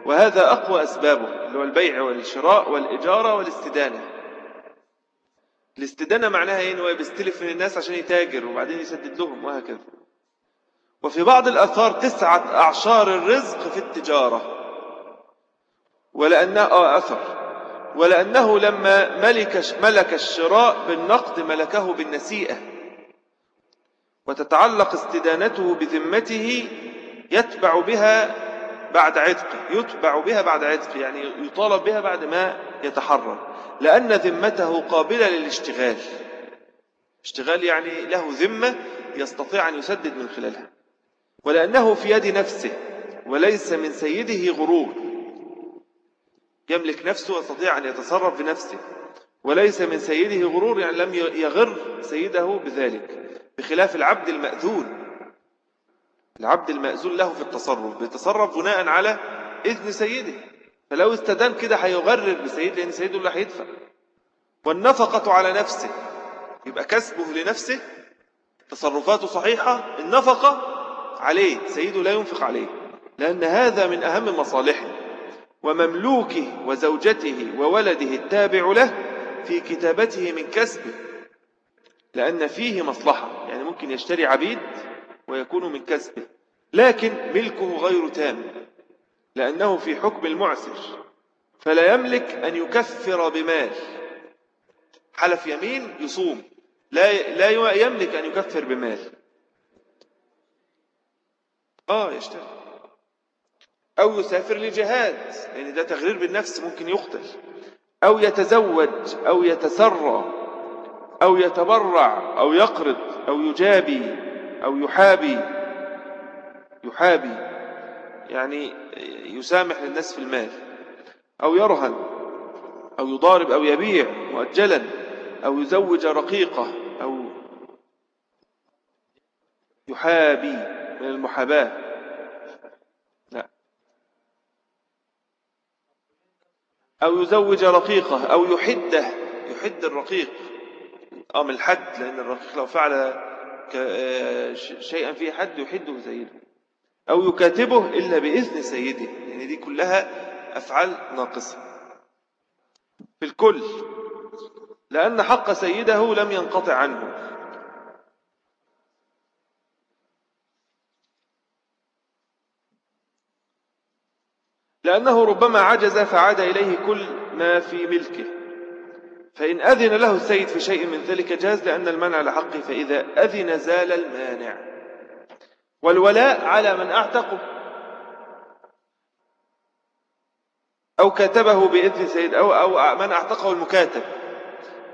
S1: وهذا أقوى أسبابه اللي هو البيع والشراء والإجارة والاستدانة. الاستدانة معناها إيه؟ إنه بيستلف من الناس عشان يتاجر وبعدين يسدد لهم وهكذا. وفي بعض الأثار تسعة أعشار الرزق في التجارة. ولأنه آه أثر. ولأنه لما ملك ملك الشراء بالنقد ملكه بالنسيئة. وتتعلق استدانته بذمته يتبع بها بعد عتق يتبع بها بعد عتق يعني يطالب بها بعد ما يتحرر. لأن ذمته قابلة للاشتغال. اشتغال يعني له ذمة يستطيع أن يسدد من خلالها. ولأنه في يد نفسه وليس من سيده غرور. يملك نفسه ويستطيع أن يتصرف بنفسه. وليس من سيده غرور يعني لم يغر سيده بذلك. بخلاف العبد المأذون العبد المأذون له في التصرف بيتصرف بناء على إذن سيده. فلو استدان كده هيغرر بسيد لأن سيده اللي هيدفع. والنفقة على نفسه يبقى كسبه لنفسه تصرفاته صحيحة النفقة عليه سيده لا ينفق عليه. لأن هذا من أهم مصالحه ومملوكه وزوجته وولده التابع له في كتابته من كسبه. لأن فيه مصلحة يعني ممكن يشتري عبيد ويكون من كسبه. لكن ملكه غير تام لأنه في حكم المعسر فلا يملك أن يكفر بمال. حلف يمين يصوم لا لا يملك أن يكفر بمال. آه يشتري. أو يسافر لجهاد لأن يعني ده تغرير بالنفس ممكن يقتل. أو يتزوج أو يتسرى أو يتبرع أو يقرض أو يجابي. أو يحابي يحابي يعني يسامح للناس في المال أو يرهن أو يضارب أو يبيع مؤجلا أو يزوج رقيقة أو يحابي من المحاباة. لا. أو يزوج رقيقة أو يحده يحد الرقيق أو من الحد لأن الرقيق لو فعل شيئا فيه حد يحده سيده أو يكاتبه إلا بإذن سيده. يعني دي كلها أفعال ناقصة. في الكل. لأن حق سيده لم ينقطع عنه. لأنه ربما عجز فعاد إليه كل ما في ملكه. فإن أذن له السيد في شيء من ذلك جاز لأن المنع لحقه فإذا أذن زال المانع. والولاء على من أعتقه أو كاتبه بإذن سيد أو, أو من أعتقه المكاتب.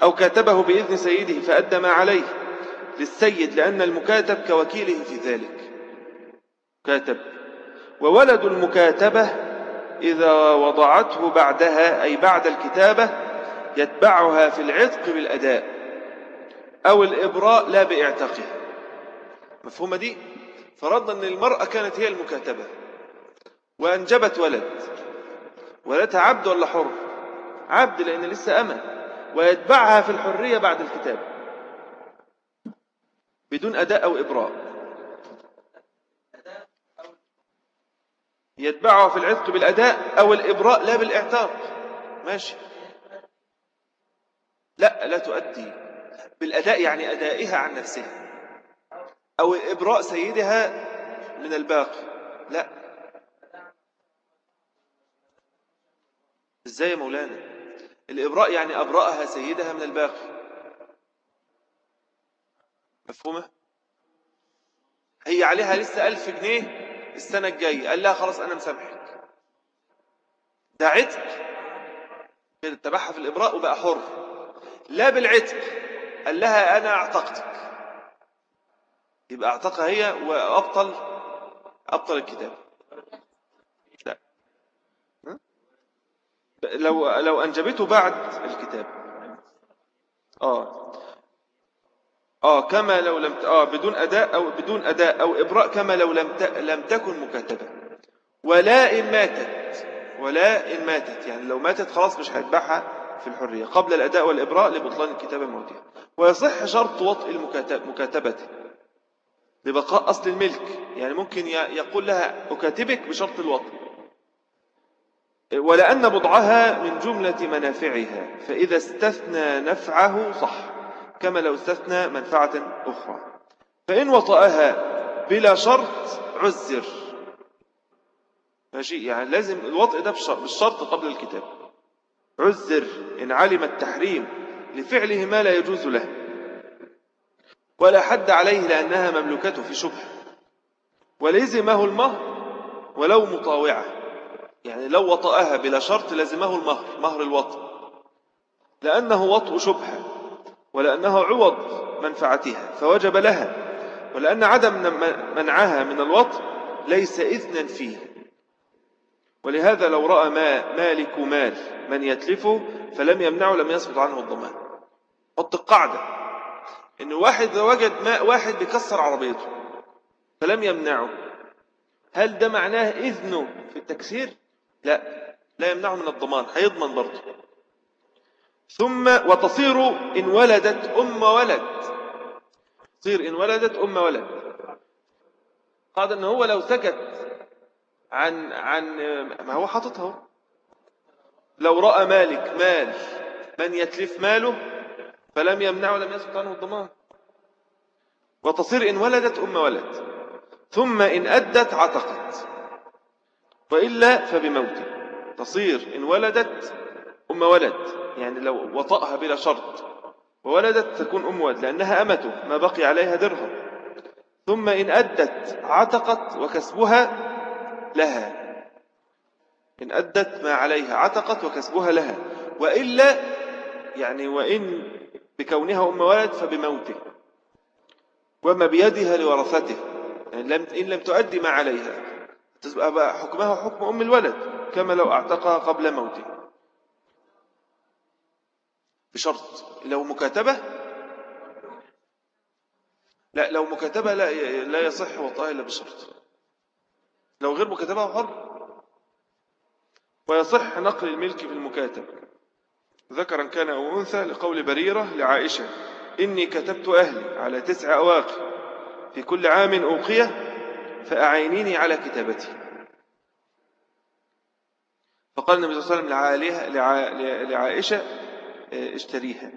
S1: أو كاتبه بإذن سيده فأدى ما عليه للسيد لأن المكاتب كوكيله في ذلك. كاتب. وولد المكاتبة إذا وضعته بعدها أي بعد الكتابة يتبعها في العتق بالأداء أو الإبراء لا بإعتاقها. مفهومة دي؟ فرضنا أن المرأة كانت هي المكاتبة وأنجبت ولد. ولدها عبد ولا حر؟ عبد لأن لسه أمن ويتبعها في الحرية بعد الكتاب بدون أداء أو إبراء. يتبعها في العتق بالأداء أو الإبراء لا بالإعتاق. ماشي. لا لا تؤدي بالأداء يعني أدائها عن نفسها أو إبراء سيدها من الباقي. لا. إزاي يا مولانا؟ الإبراء يعني أبرأها سيدها من الباقي. مفهومة؟ هي عليها لسه ألف جنيه السنة الجاية. قال لها خلاص أنا مسامحك. كده اتبعها في الإبراء وبقى حر. لا بالعتق. قال لها أنا أعتقتك. يبقى أعتقها هي وأبطل أبطل الكتاب. لا. لو لو أنجبته بعد الكتاب. آه. آه كما لو لم آه بدون أداء أو بدون أداء أو إبراء كما لو لم ت... لم تكن مكاتبة. ولا إن ماتت. ولا إن ماتت. يعني لو ماتت خلاص مش هيتبعها. في الحرية قبل الأداء والإبراء لبطلان الكتابة موتها ويصح شرط وطء المكاتب مكاتبته لبقاء أصل الملك. يعني ممكن يقول لها أكاتبك بشرط الوطء ولأن بضعها من جملة منافعها فإذا استثنى نفعه صح كما لو استثنى منفعة أخرى. فإن وطأها بلا شرط عزر. ماشي؟ يعني لازم الوطء ده بالشرط قبل الكتاب. عزر إن علم التحريم لفعله ما لا يجوز له. ولا حد عليه لأنها مملكته في شبه. ولزمه المهر ولو مطاوعة. يعني لو وطأها بلا شرط لزمه المهر مهر الوطء. لأنه وطء شبهة ولأنه عوض منفعتها فوجب لها. ولأن عدم منعها من الوطء ليس إذنا فيه. ولهذا لو رأى ما مالك مال من يتلفه فلم يمنعه لم يسقط عنه الضمان. حط القاعدة. إن واحد وجد ماء واحد بيكسر عربيته فلم يمنعه. هل ده معناه إذنه في التكسير؟ لا لا يمنعه من الضمان هيضمن برضه. ثم وتصير إن ولدت أم ولد. تصير إن ولدت أم ولد. قال إن هو لو سكت عن عن ما هو حاططها لو رأى مالك مال من يتلف ماله فلم يمنعه لم يسقط عنه الضمان. وتصير إن ولدت أم ولد ثم إن أدت عتقت. وإلا فبموت. تصير إن ولدت أم ولد يعني لو وطأها بلا شرط. وولدت تكون أم ولد لأنها أمته ما بقي عليها درهم. ثم إن أدت عتقت وكسبها لها. إن أدت ما عليها عتقت وكسبها لها. وإلا يعني وإن بكونها أم ولد فبموته. وما بيدها لورثته. يعني لم إن لم تؤدي ما عليها. تبقى حكمها حكم أم الولد. كما لو اعتقها قبل موته. بشرط. لو مكاتبة. لا لو مكاتبة لا لا يصح وطئها إلا بشرط. لو غير مكاتبة حر ويصح نقل الملك في المكاتب. ذكرا كان أو أنثى لقول بريرة لعائشة إني كتبت أهلي على تسع أواقي. في كل عام أوقية فأعينيني على كتابتي. فقال النبي صلى الله عليه وسلم لعائشة اشتريها.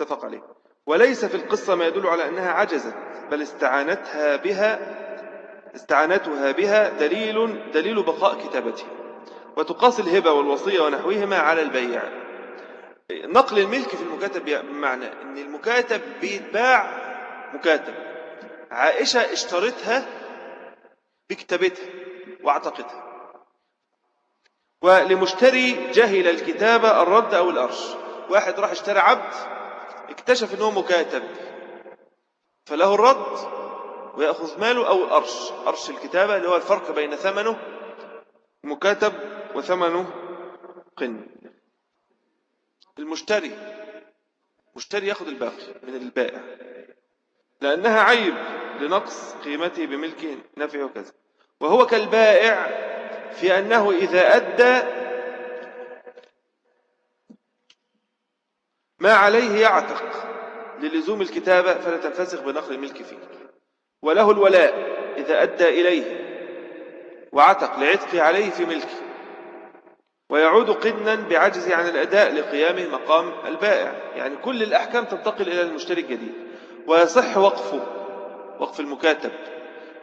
S1: اتفق عليه. وليس في القصة ما يدل على أنها عجزت بل استعانتها بها استعانتها بها دليل دليل بقاء كتابتها. وتقاس الهبة والوصية ونحوهما على البيع. نقل الملك في المكاتب بمعنى أن المكاتب بيتباع مكاتب. عائشة اشترتها بكتابتها واعتقتها ولمشتري جهل الكتابة الرد أو الأرش. واحد راح اشترى عبد اكتشف إنه مكاتب. فله الرد ويأخذ ماله أو الأرش. أرش الكتابة اللي هو الفرق بين ثمنه مكاتب وثمنه قن. المشتري. مشتري ياخد الباقي من البائع. لأنها عيب لنقص قيمته بملك نفعه وكذا. وهو كالبائع في أنه إذا أدى ما عليه يعتق. للزوم الكتابة فلا تنفسخ بنقل الملك فيه. وله الولاء إذا أدى إليه وعتق لعتقه عليه في ملكه. ويعود قدنا بعجزه عن الأداء لقيامه مقام البائع. يعني كل الأحكام تنتقل إلى المشتري الجديد. ويصح وقفه وقف المكاتب.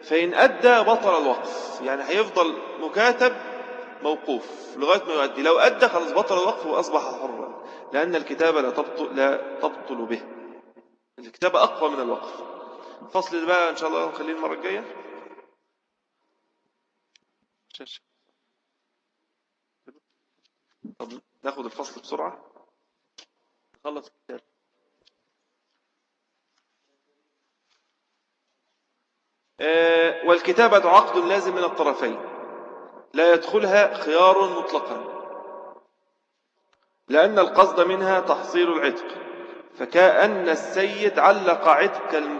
S1: فإن أدى بطل الوقف. يعني هيفضل مكاتب موقوف. لغاية ما يؤدي. لو أدى خلاص بطل الوقف وأصبح حرا. لأن الكتابة لا تبطل, لا تبطل به. الكتابة أقوى من الوقف. فصل ده بقى إن شاء الله نخليه المرة الجاية. طب ناخد الفصل بسرعة. نخلص الكتاب آه، والكتابة عقد لازم من الطرفين. لا يدخلها خيار مطلقا. لأن القصد منها تحصيل العتق. فكأن السيد علق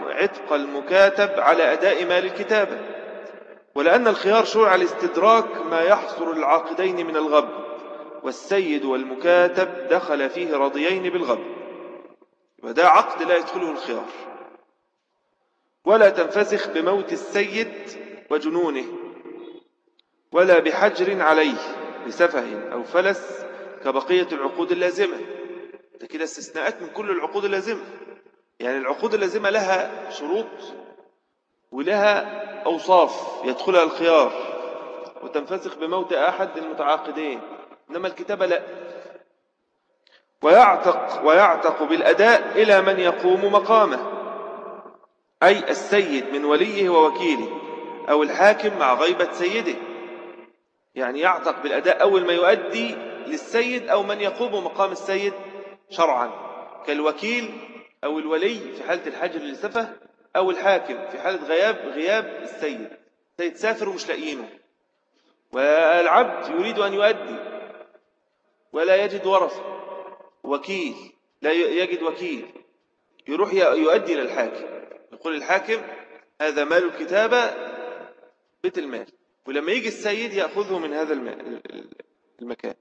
S1: عتق المكاتب على أداء مال الكتابة ولأن الخيار شرع الاستدراك ما يحصر العاقدين من الغب والسيد والمكاتب دخل فيه راضيين بالغب. وده عقد لا يدخله الخيار. ولا تنفسخ بموت السيد وجنونه ولا بحجر عليه بسفه أو فلس كبقية العقود اللازمة. ده كده استثناءات من كل العقود اللازمة. يعني العقود اللازمة لها شروط ولها أوصاف يدخلها الخيار وتنفسخ بموت أحد المتعاقدين. إنما الكتابة لا. ويعتق, ويعتق بالأداء إلى من يقوم مقامه أي السيد من وليه ووكيله أو الحاكم مع غيبة سيده. يعني يعتق بالأداء أول ما يؤدي للسيد أو من يقوم مقام السيد شرعا كالوكيل أو الولي في حالة الحجر للسفة أو الحاكم في حالة غياب غياب السيد. السيد سافر ومش لاقيينه. والعبد يريد أن يؤدي ولا يجد ورثة. وكيل لا يجد وكيل. يروح يؤدي للحاكم يقول الحاكم هذا مال الكتابة بيت المال. ولما يجي السيد يأخذه من هذا المكان.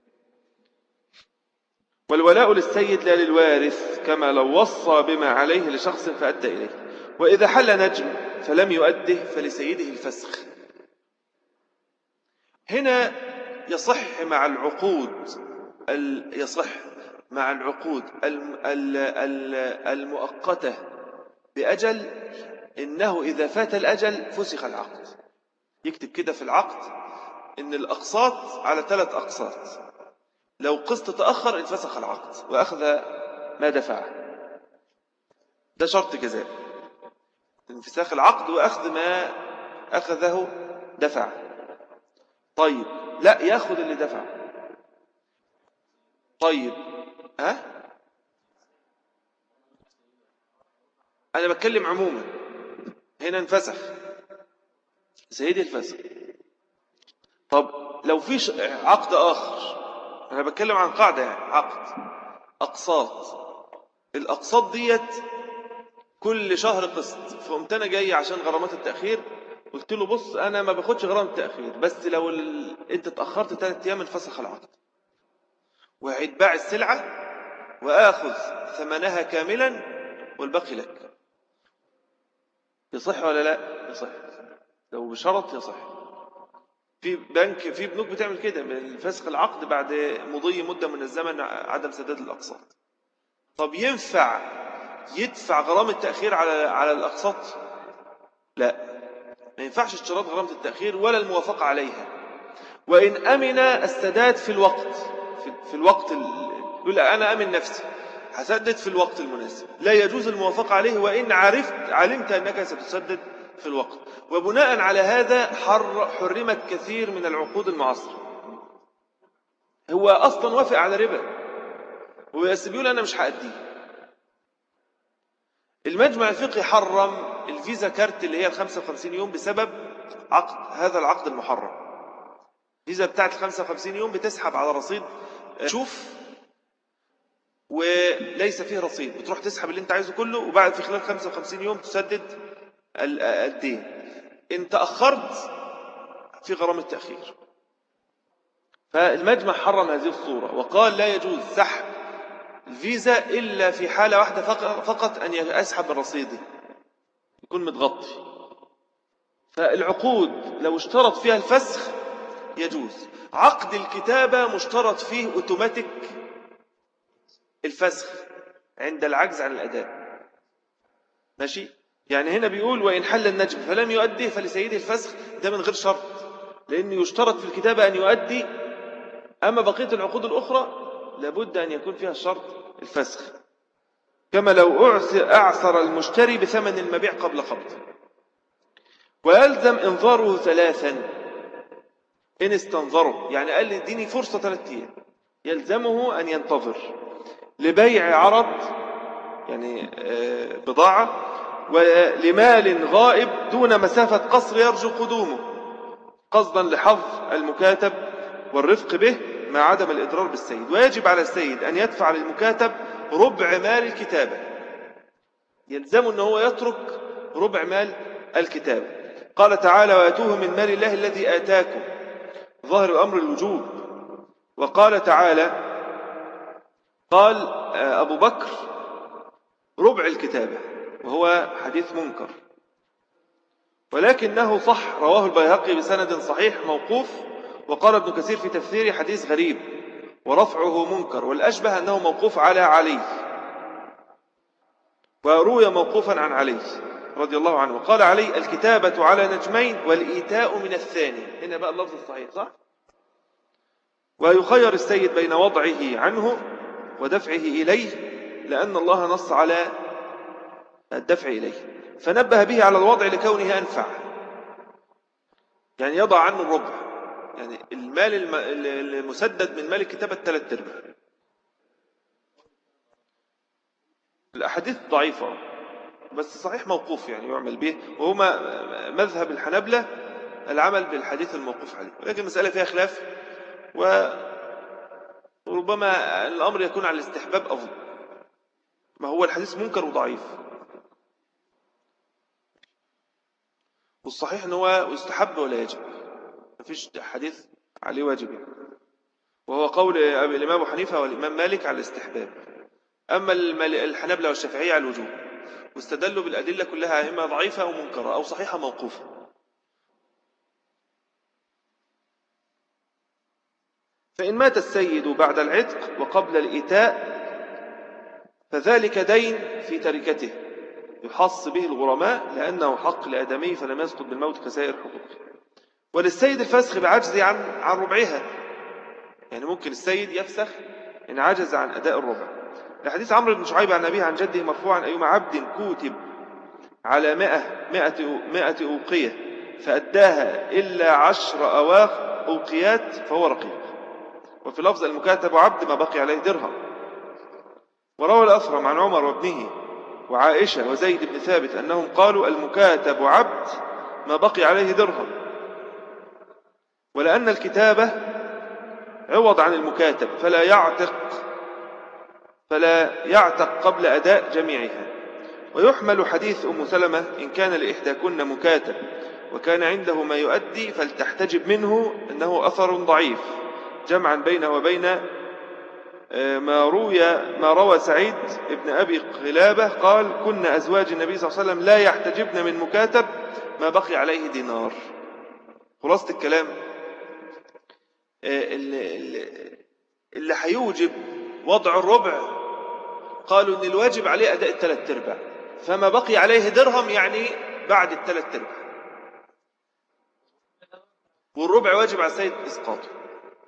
S1: والولاء للسيد لا للوارث كما لو وصى بما عليه لشخص فأدى إليه. وإذا حل نجم فلم يؤده فلسيده الفسخ. هنا يصح مع العقود يصح مع العقود المؤقتة بأجل إنه إذا فات الأجل فسخ العقد. يكتب كده في العقد إن الأقساط على ثلاث أقساط. لو قسط تأخر انفسخ العقد وأخذ ما دفع ده شرط جزاء. انفساخ العقد وأخذ ما أخذه دفع. طيب لا يأخذ اللي دفع. طيب ها؟ أنا بتكلم عموما. هنا انفسخ. سيدي الفسخ. طب لو في عقد آخر أنا بتكلم عن قاعدة يعني عقد. أقساط. الأقساط ديت كل شهر قسط. فقمت أنا جاي عشان غرامات التأخير قلت له بص أنا ما باخدش غرامة التأخير بس لو ال... أنت تأخرت ثلاث أيام انفسخ العقد. وهيتباع السلعة وآخذ ثمنها كاملا والباقي لك. يصح ولا لا؟ يصح. لو بشرط يصح. في بنك في بنوك بتعمل كده من فسخ العقد بعد مضي مدة من الزمن عدم سداد الأقساط. طب ينفع يدفع غرامة التأخير على على الأقساط؟ لا. ما ينفعش اشتراط غرامة التأخير ولا الموافقة عليها. وإن أمن السداد في الوقت في, في الوقت يقول أنا أمن نفسي هسدد في الوقت المناسب. لا يجوز الموافقة عليه وإن عرفت علمت أنك ستسدد في الوقت. وبناء على هذا حر حرمت كثير من العقود المعاصرة. هو أصلا وافق على ربا. وبس بيقول أنا مش هأديه. المجمع الفقهي حرم الفيزا كارت اللي هي ال 55 يوم بسبب عقد هذا العقد المحرم. الفيزا بتاعت ال 55 يوم بتسحب على رصيد شوف وليس فيه رصيد. بتروح تسحب اللي انت عايزه كله وبعد في خلال 55 يوم تسدد الدين. إن تأخرت في غرامة تأخير فالمجمع حرم هذه الصورة وقال لا يجوز سحب الفيزا إلا في حالة واحدة فق- فقط أن أسحب من رصيدي يكون متغطي. فالعقود لو اشترط فيها الفسخ يجوز. عقد الكتابة مشترط فيه أوتوماتيك الفسخ عند العجز عن الأداء. ماشي؟ يعني هنا بيقول وإن حل النجم فلم يؤدي فلسيده الفسخ ده من غير شرط لأنه يشترط في الكتابة أن يؤدي أما بقية العقود الأخرى لابد أن يكون فيها الشرط الفسخ. كما لو أعثر المشتري بثمن المبيع قبل قبض. ويلزم إنظاره ثلاثا. إن استنظره يعني قال لي اديني فرصة ثلاثة أيام. يلزمه أن ينتظر لبيع عرض يعني آه، بضاعة ولمال غائب دون مسافة قصر يرجو قدومه قصدا لحظ المكاتب والرفق به مع عدم الإضرار بالسيد. ويجب على السيد أن يدفع للمكاتب ربع مال الكتابة. يلزم أنه هو يترك ربع مال الكتابة. قال تعالى وأتوه من مال الله الذي آتاكم. ظاهر الأمر الوجوب. وقال تعالى قال آه، أبو بكر ربع الكتابة. وهو حديث منكر. ولكنه صح رواه البيهقي بسند صحيح موقوف وقال ابن كثير في تفسيره حديث غريب ورفعه منكر والأشبه أنه موقوف على علي. وروي موقوفا عن علي رضي الله عنه. وقال علي الكتابة على نجمين والإيتاء من الثاني. هنا بقى اللفظ الصحيح صح؟ ويخير السيد بين وضعه عنه ودفعه إليه لأن الله نص على الدفع إليه. فنبه به على الوضع لكونه أنفع. يعني يضع عنه الربع يعني المال الم- المسدد من مال الكتابة الثلاث ارباع الأحاديث ضعيفة. بس صحيح موقوف يعني يعمل به. وهما مذهب الحنبلة العمل بالحديث الموقوف عليه. ولكن المسألة فيها خلاف. وربما الأمر يكون على الاستحباب أفضل ما هو الحديث منكر وضعيف. والصحيح ان هو يستحب ولا يجب. مفيش حديث عليه واجب يعني. وهو قول الإمام أبو حنيفة والإمام مالك على الاستحباب. المال- الحنابلة والشافعية على الوجوب. واستدلوا بالأدلة كلها إما ضعيفة أو منكرة أو صحيحة موقوفة. فإن مات السيد بعد العتق وقبل الإيتاء فذلك دين في تركته. يحص به الغرماء لأنه حق لآدمي فلم يسقط بالموت كسائر حقوقه. وللسيد الفسخ بعجزه عن عن ربعها. يعني ممكن السيد يفسخ إن عجز عن أداء الربع. لحديث عمرو بن شعيب عن أبيه عن جده مرفوعا أيما عبد كوتب على مئة مئة, مئة أوقية فأداها إلا عشر أواخ أوقيات فهو رقيق. وفي لفظ المكاتب عبد ما بقي عليه درهم. وروى الأثرم عن عمر وابنه وعائشة وزيد بن ثابت أنهم قالوا المكاتب عبد ما بقي عليه درهم. ولأن الكتابة عوض عن المكاتب فلا يعتق فلا يعتق قبل أداء جميعها. ويحمل حديث أم سلمة إن كان لإحداكن مكاتب وكان عنده ما يؤدي فلتحتجب منه أنه أثر ضعيف جمعا بينه وبين ما روي ما روى سعيد ابن أبي قلابة قال كنا أزواج النبي صلى الله عليه وسلم لا يحتجبن من مكاتب ما بقي عليه دينار. خلاصة الكلام. آه، اللي هيوجب وضع الربع قالوا إن الواجب عليه أداء الثلاث أرباع. فما بقي عليه درهم يعني بعد الثلاث أرباع. والربع واجب على السيد اسقاطه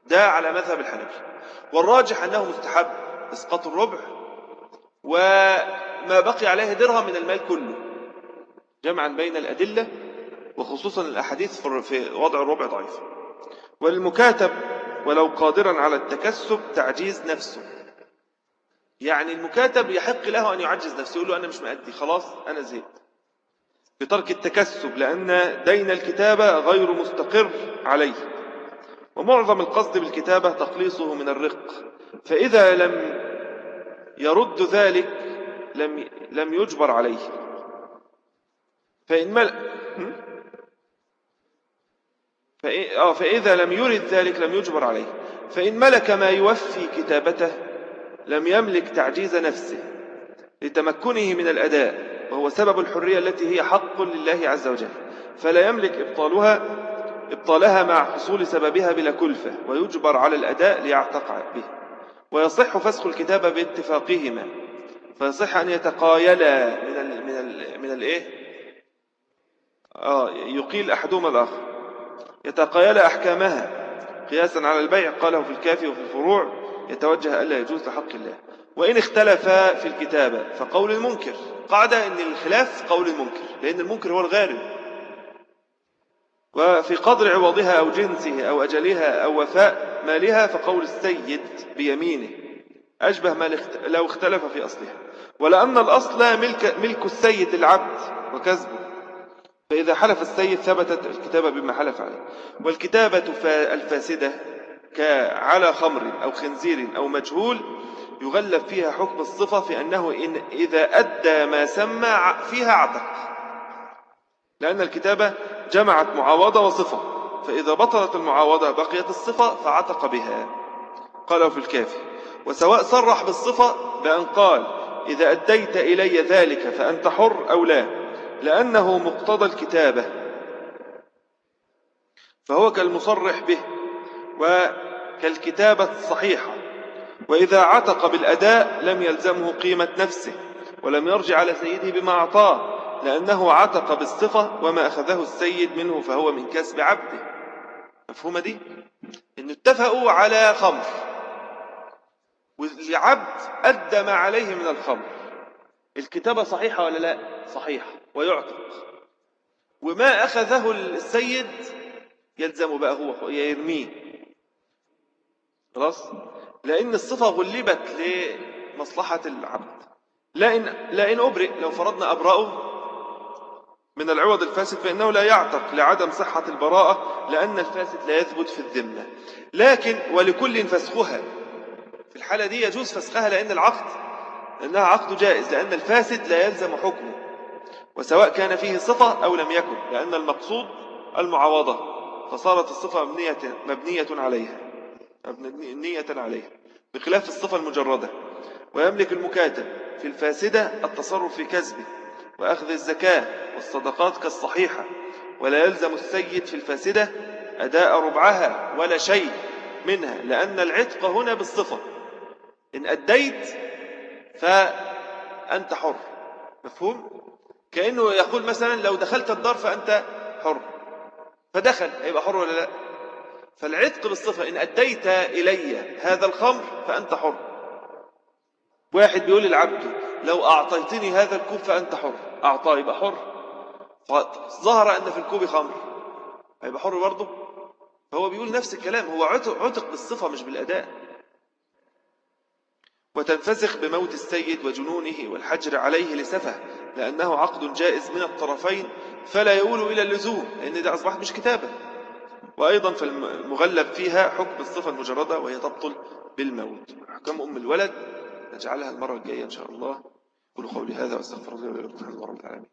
S1: ده على مذهب الحنفي. والراجح أنه مستحب إسقاط الربع وما بقي عليه درهم من المال كله. جمعا بين الأدلة وخصوصا الأحاديث في- في وضع الربع ضعيف. والمكاتب ولو قادرا على التكسب تعجيز نفسه. يعني المكاتب يحق له أن يعجز نفسه يقول له أنا مش مأدي خلاص أنا زهقت. بترك التكسب لأن دين الكتابة غير مستقر عليه. ومعظم القصد بالكتابة تخليصه من الرق. فإذا لم يرد ذلك لم لم يجبر عليه. فإن مل... آه فإذا لم يرد ذلك لم يجبر عليه. فإن ملك ما يوفي كتابته لم يملك تعجيز نفسه لتمكنه من الأداء وهو سبب الحرية التي هي حق لله عز وجل. فلا يملك إبطالها إبطالها مع حصول سببها بلا كلفة ويجبر على الأداء ليعتق به. ويصح فسخ الكتابة باتفاقهما. فيصح أن يتقايلا من ال من ال من الإيه؟ آه يقيل أحدهما الآخر. يتقايلا أحكامها. قياسا على البيع قاله في الكافي وفي الفروع. يتوجه ألا يجوز لحق الله. وإن اختلفا في الكتابة فقول المنكر. قاعدة أن الخلاف قول المنكر لأن المنكر هو الغالب وفي قدر عوضها أو جنسه أو أجلها أو وفاء مالها فقول السيد بيمينه. أشبه ما لو اختلف في أصلها ولأن الأصل ملك, ملك السيد العبد وكذبه فإذا حلف السيد ثبتت الكتابة بما حلف عليه. والكتابة الفاسدة كعلى خمر أو خنزير أو مجهول يغلب فيها حكم الصفة في أنه إن إذا أدى ما سمى فيها عتق لأن الكتابة جمعت معاوضة وصفة فإذا بطلت المعاوضة بقيت الصفة فعتق بها. قالوا في الكافي وسواء صرح بالصفة بأن قال إذا أديت إلي ذلك فأنت حر أو لا؟ لأنه مقتضى الكتابة. فهو كالمصرح به وكالكتابة الصحيحة. وإذا عتق بالأداء لم يلزمه قيمة نفسه ولم يرجع على سيده بما أعطاه. لأنه عتق بالصفة وما أخذه السيد منه فهو من كسب عبده. مفهومة دي؟ إن اتفقوا على خمر. والعبد أدى ما عليه من الخمر. الكتابة صحيحة ولا لا؟ صحيحة ويعتق. وما أخذه السيد يلزم بقى هو يرميه. خلاص؟ لأن الصفة غلبت لمصلحة العبد. لأن, لأن أبرئ لو فرضنا أبرأه من العوض الفاسد فإنه لا يعتق لعدم صحة البراءة لأن الفاسد لا يثبت في الذمة. لكن ولكل فسخها. في الحالة دي يجوز فسخها لأن العقد لأنها عقد جائز لأن الفاسد لا يلزم حكمه وسواء كان فيه صفة أو لم يكن لأن المقصود المعاوضة. فصارت الصفة مبنية, مبنية عليها. مبنية عليها. بخلاف الصفة المجردة. ويملك المكاتب في الفاسدة التصرف في كسبه. وأخذ الزكاة والصدقات كالصحيحة ولا يلزم السيد في الفاسدة أداء ربعها ولا شيء منها لأن العتق هنا بالصفة. إن أديت فأنت حر. مفهوم؟ كأنه يقول مثلا لو دخلت الدار فأنت حر. فدخل هيبقى حر ولا لا؟ فالعتق بالصفة إن أديت إلي هذا الخمر فأنت حر. واحد بيقول للعبد لو أعطيتني هذا الكوب فأنت حر. أعطاه يبقى حر. فظهر أن في الكوب خمر. هيبقى حر برضه؟ فهو بيقول نفس الكلام هو عتق بالصفة مش بالأداء. وتنفسخ بموت السيد وجنونه والحجر عليه لسفه لأنه عقد جائز من الطرفين فلا يؤول إلى اللزوم. لأن ده أصبحت مش كتابة. وأيضا فالمغلب فيها حكم الصفة المجردة وهي تبطل بالموت. حكم أم الولد؟ نجعلها المرة الجاية إن شاء الله. قولوا قولي هذا وأستغفر الله ولكم رب العالمين.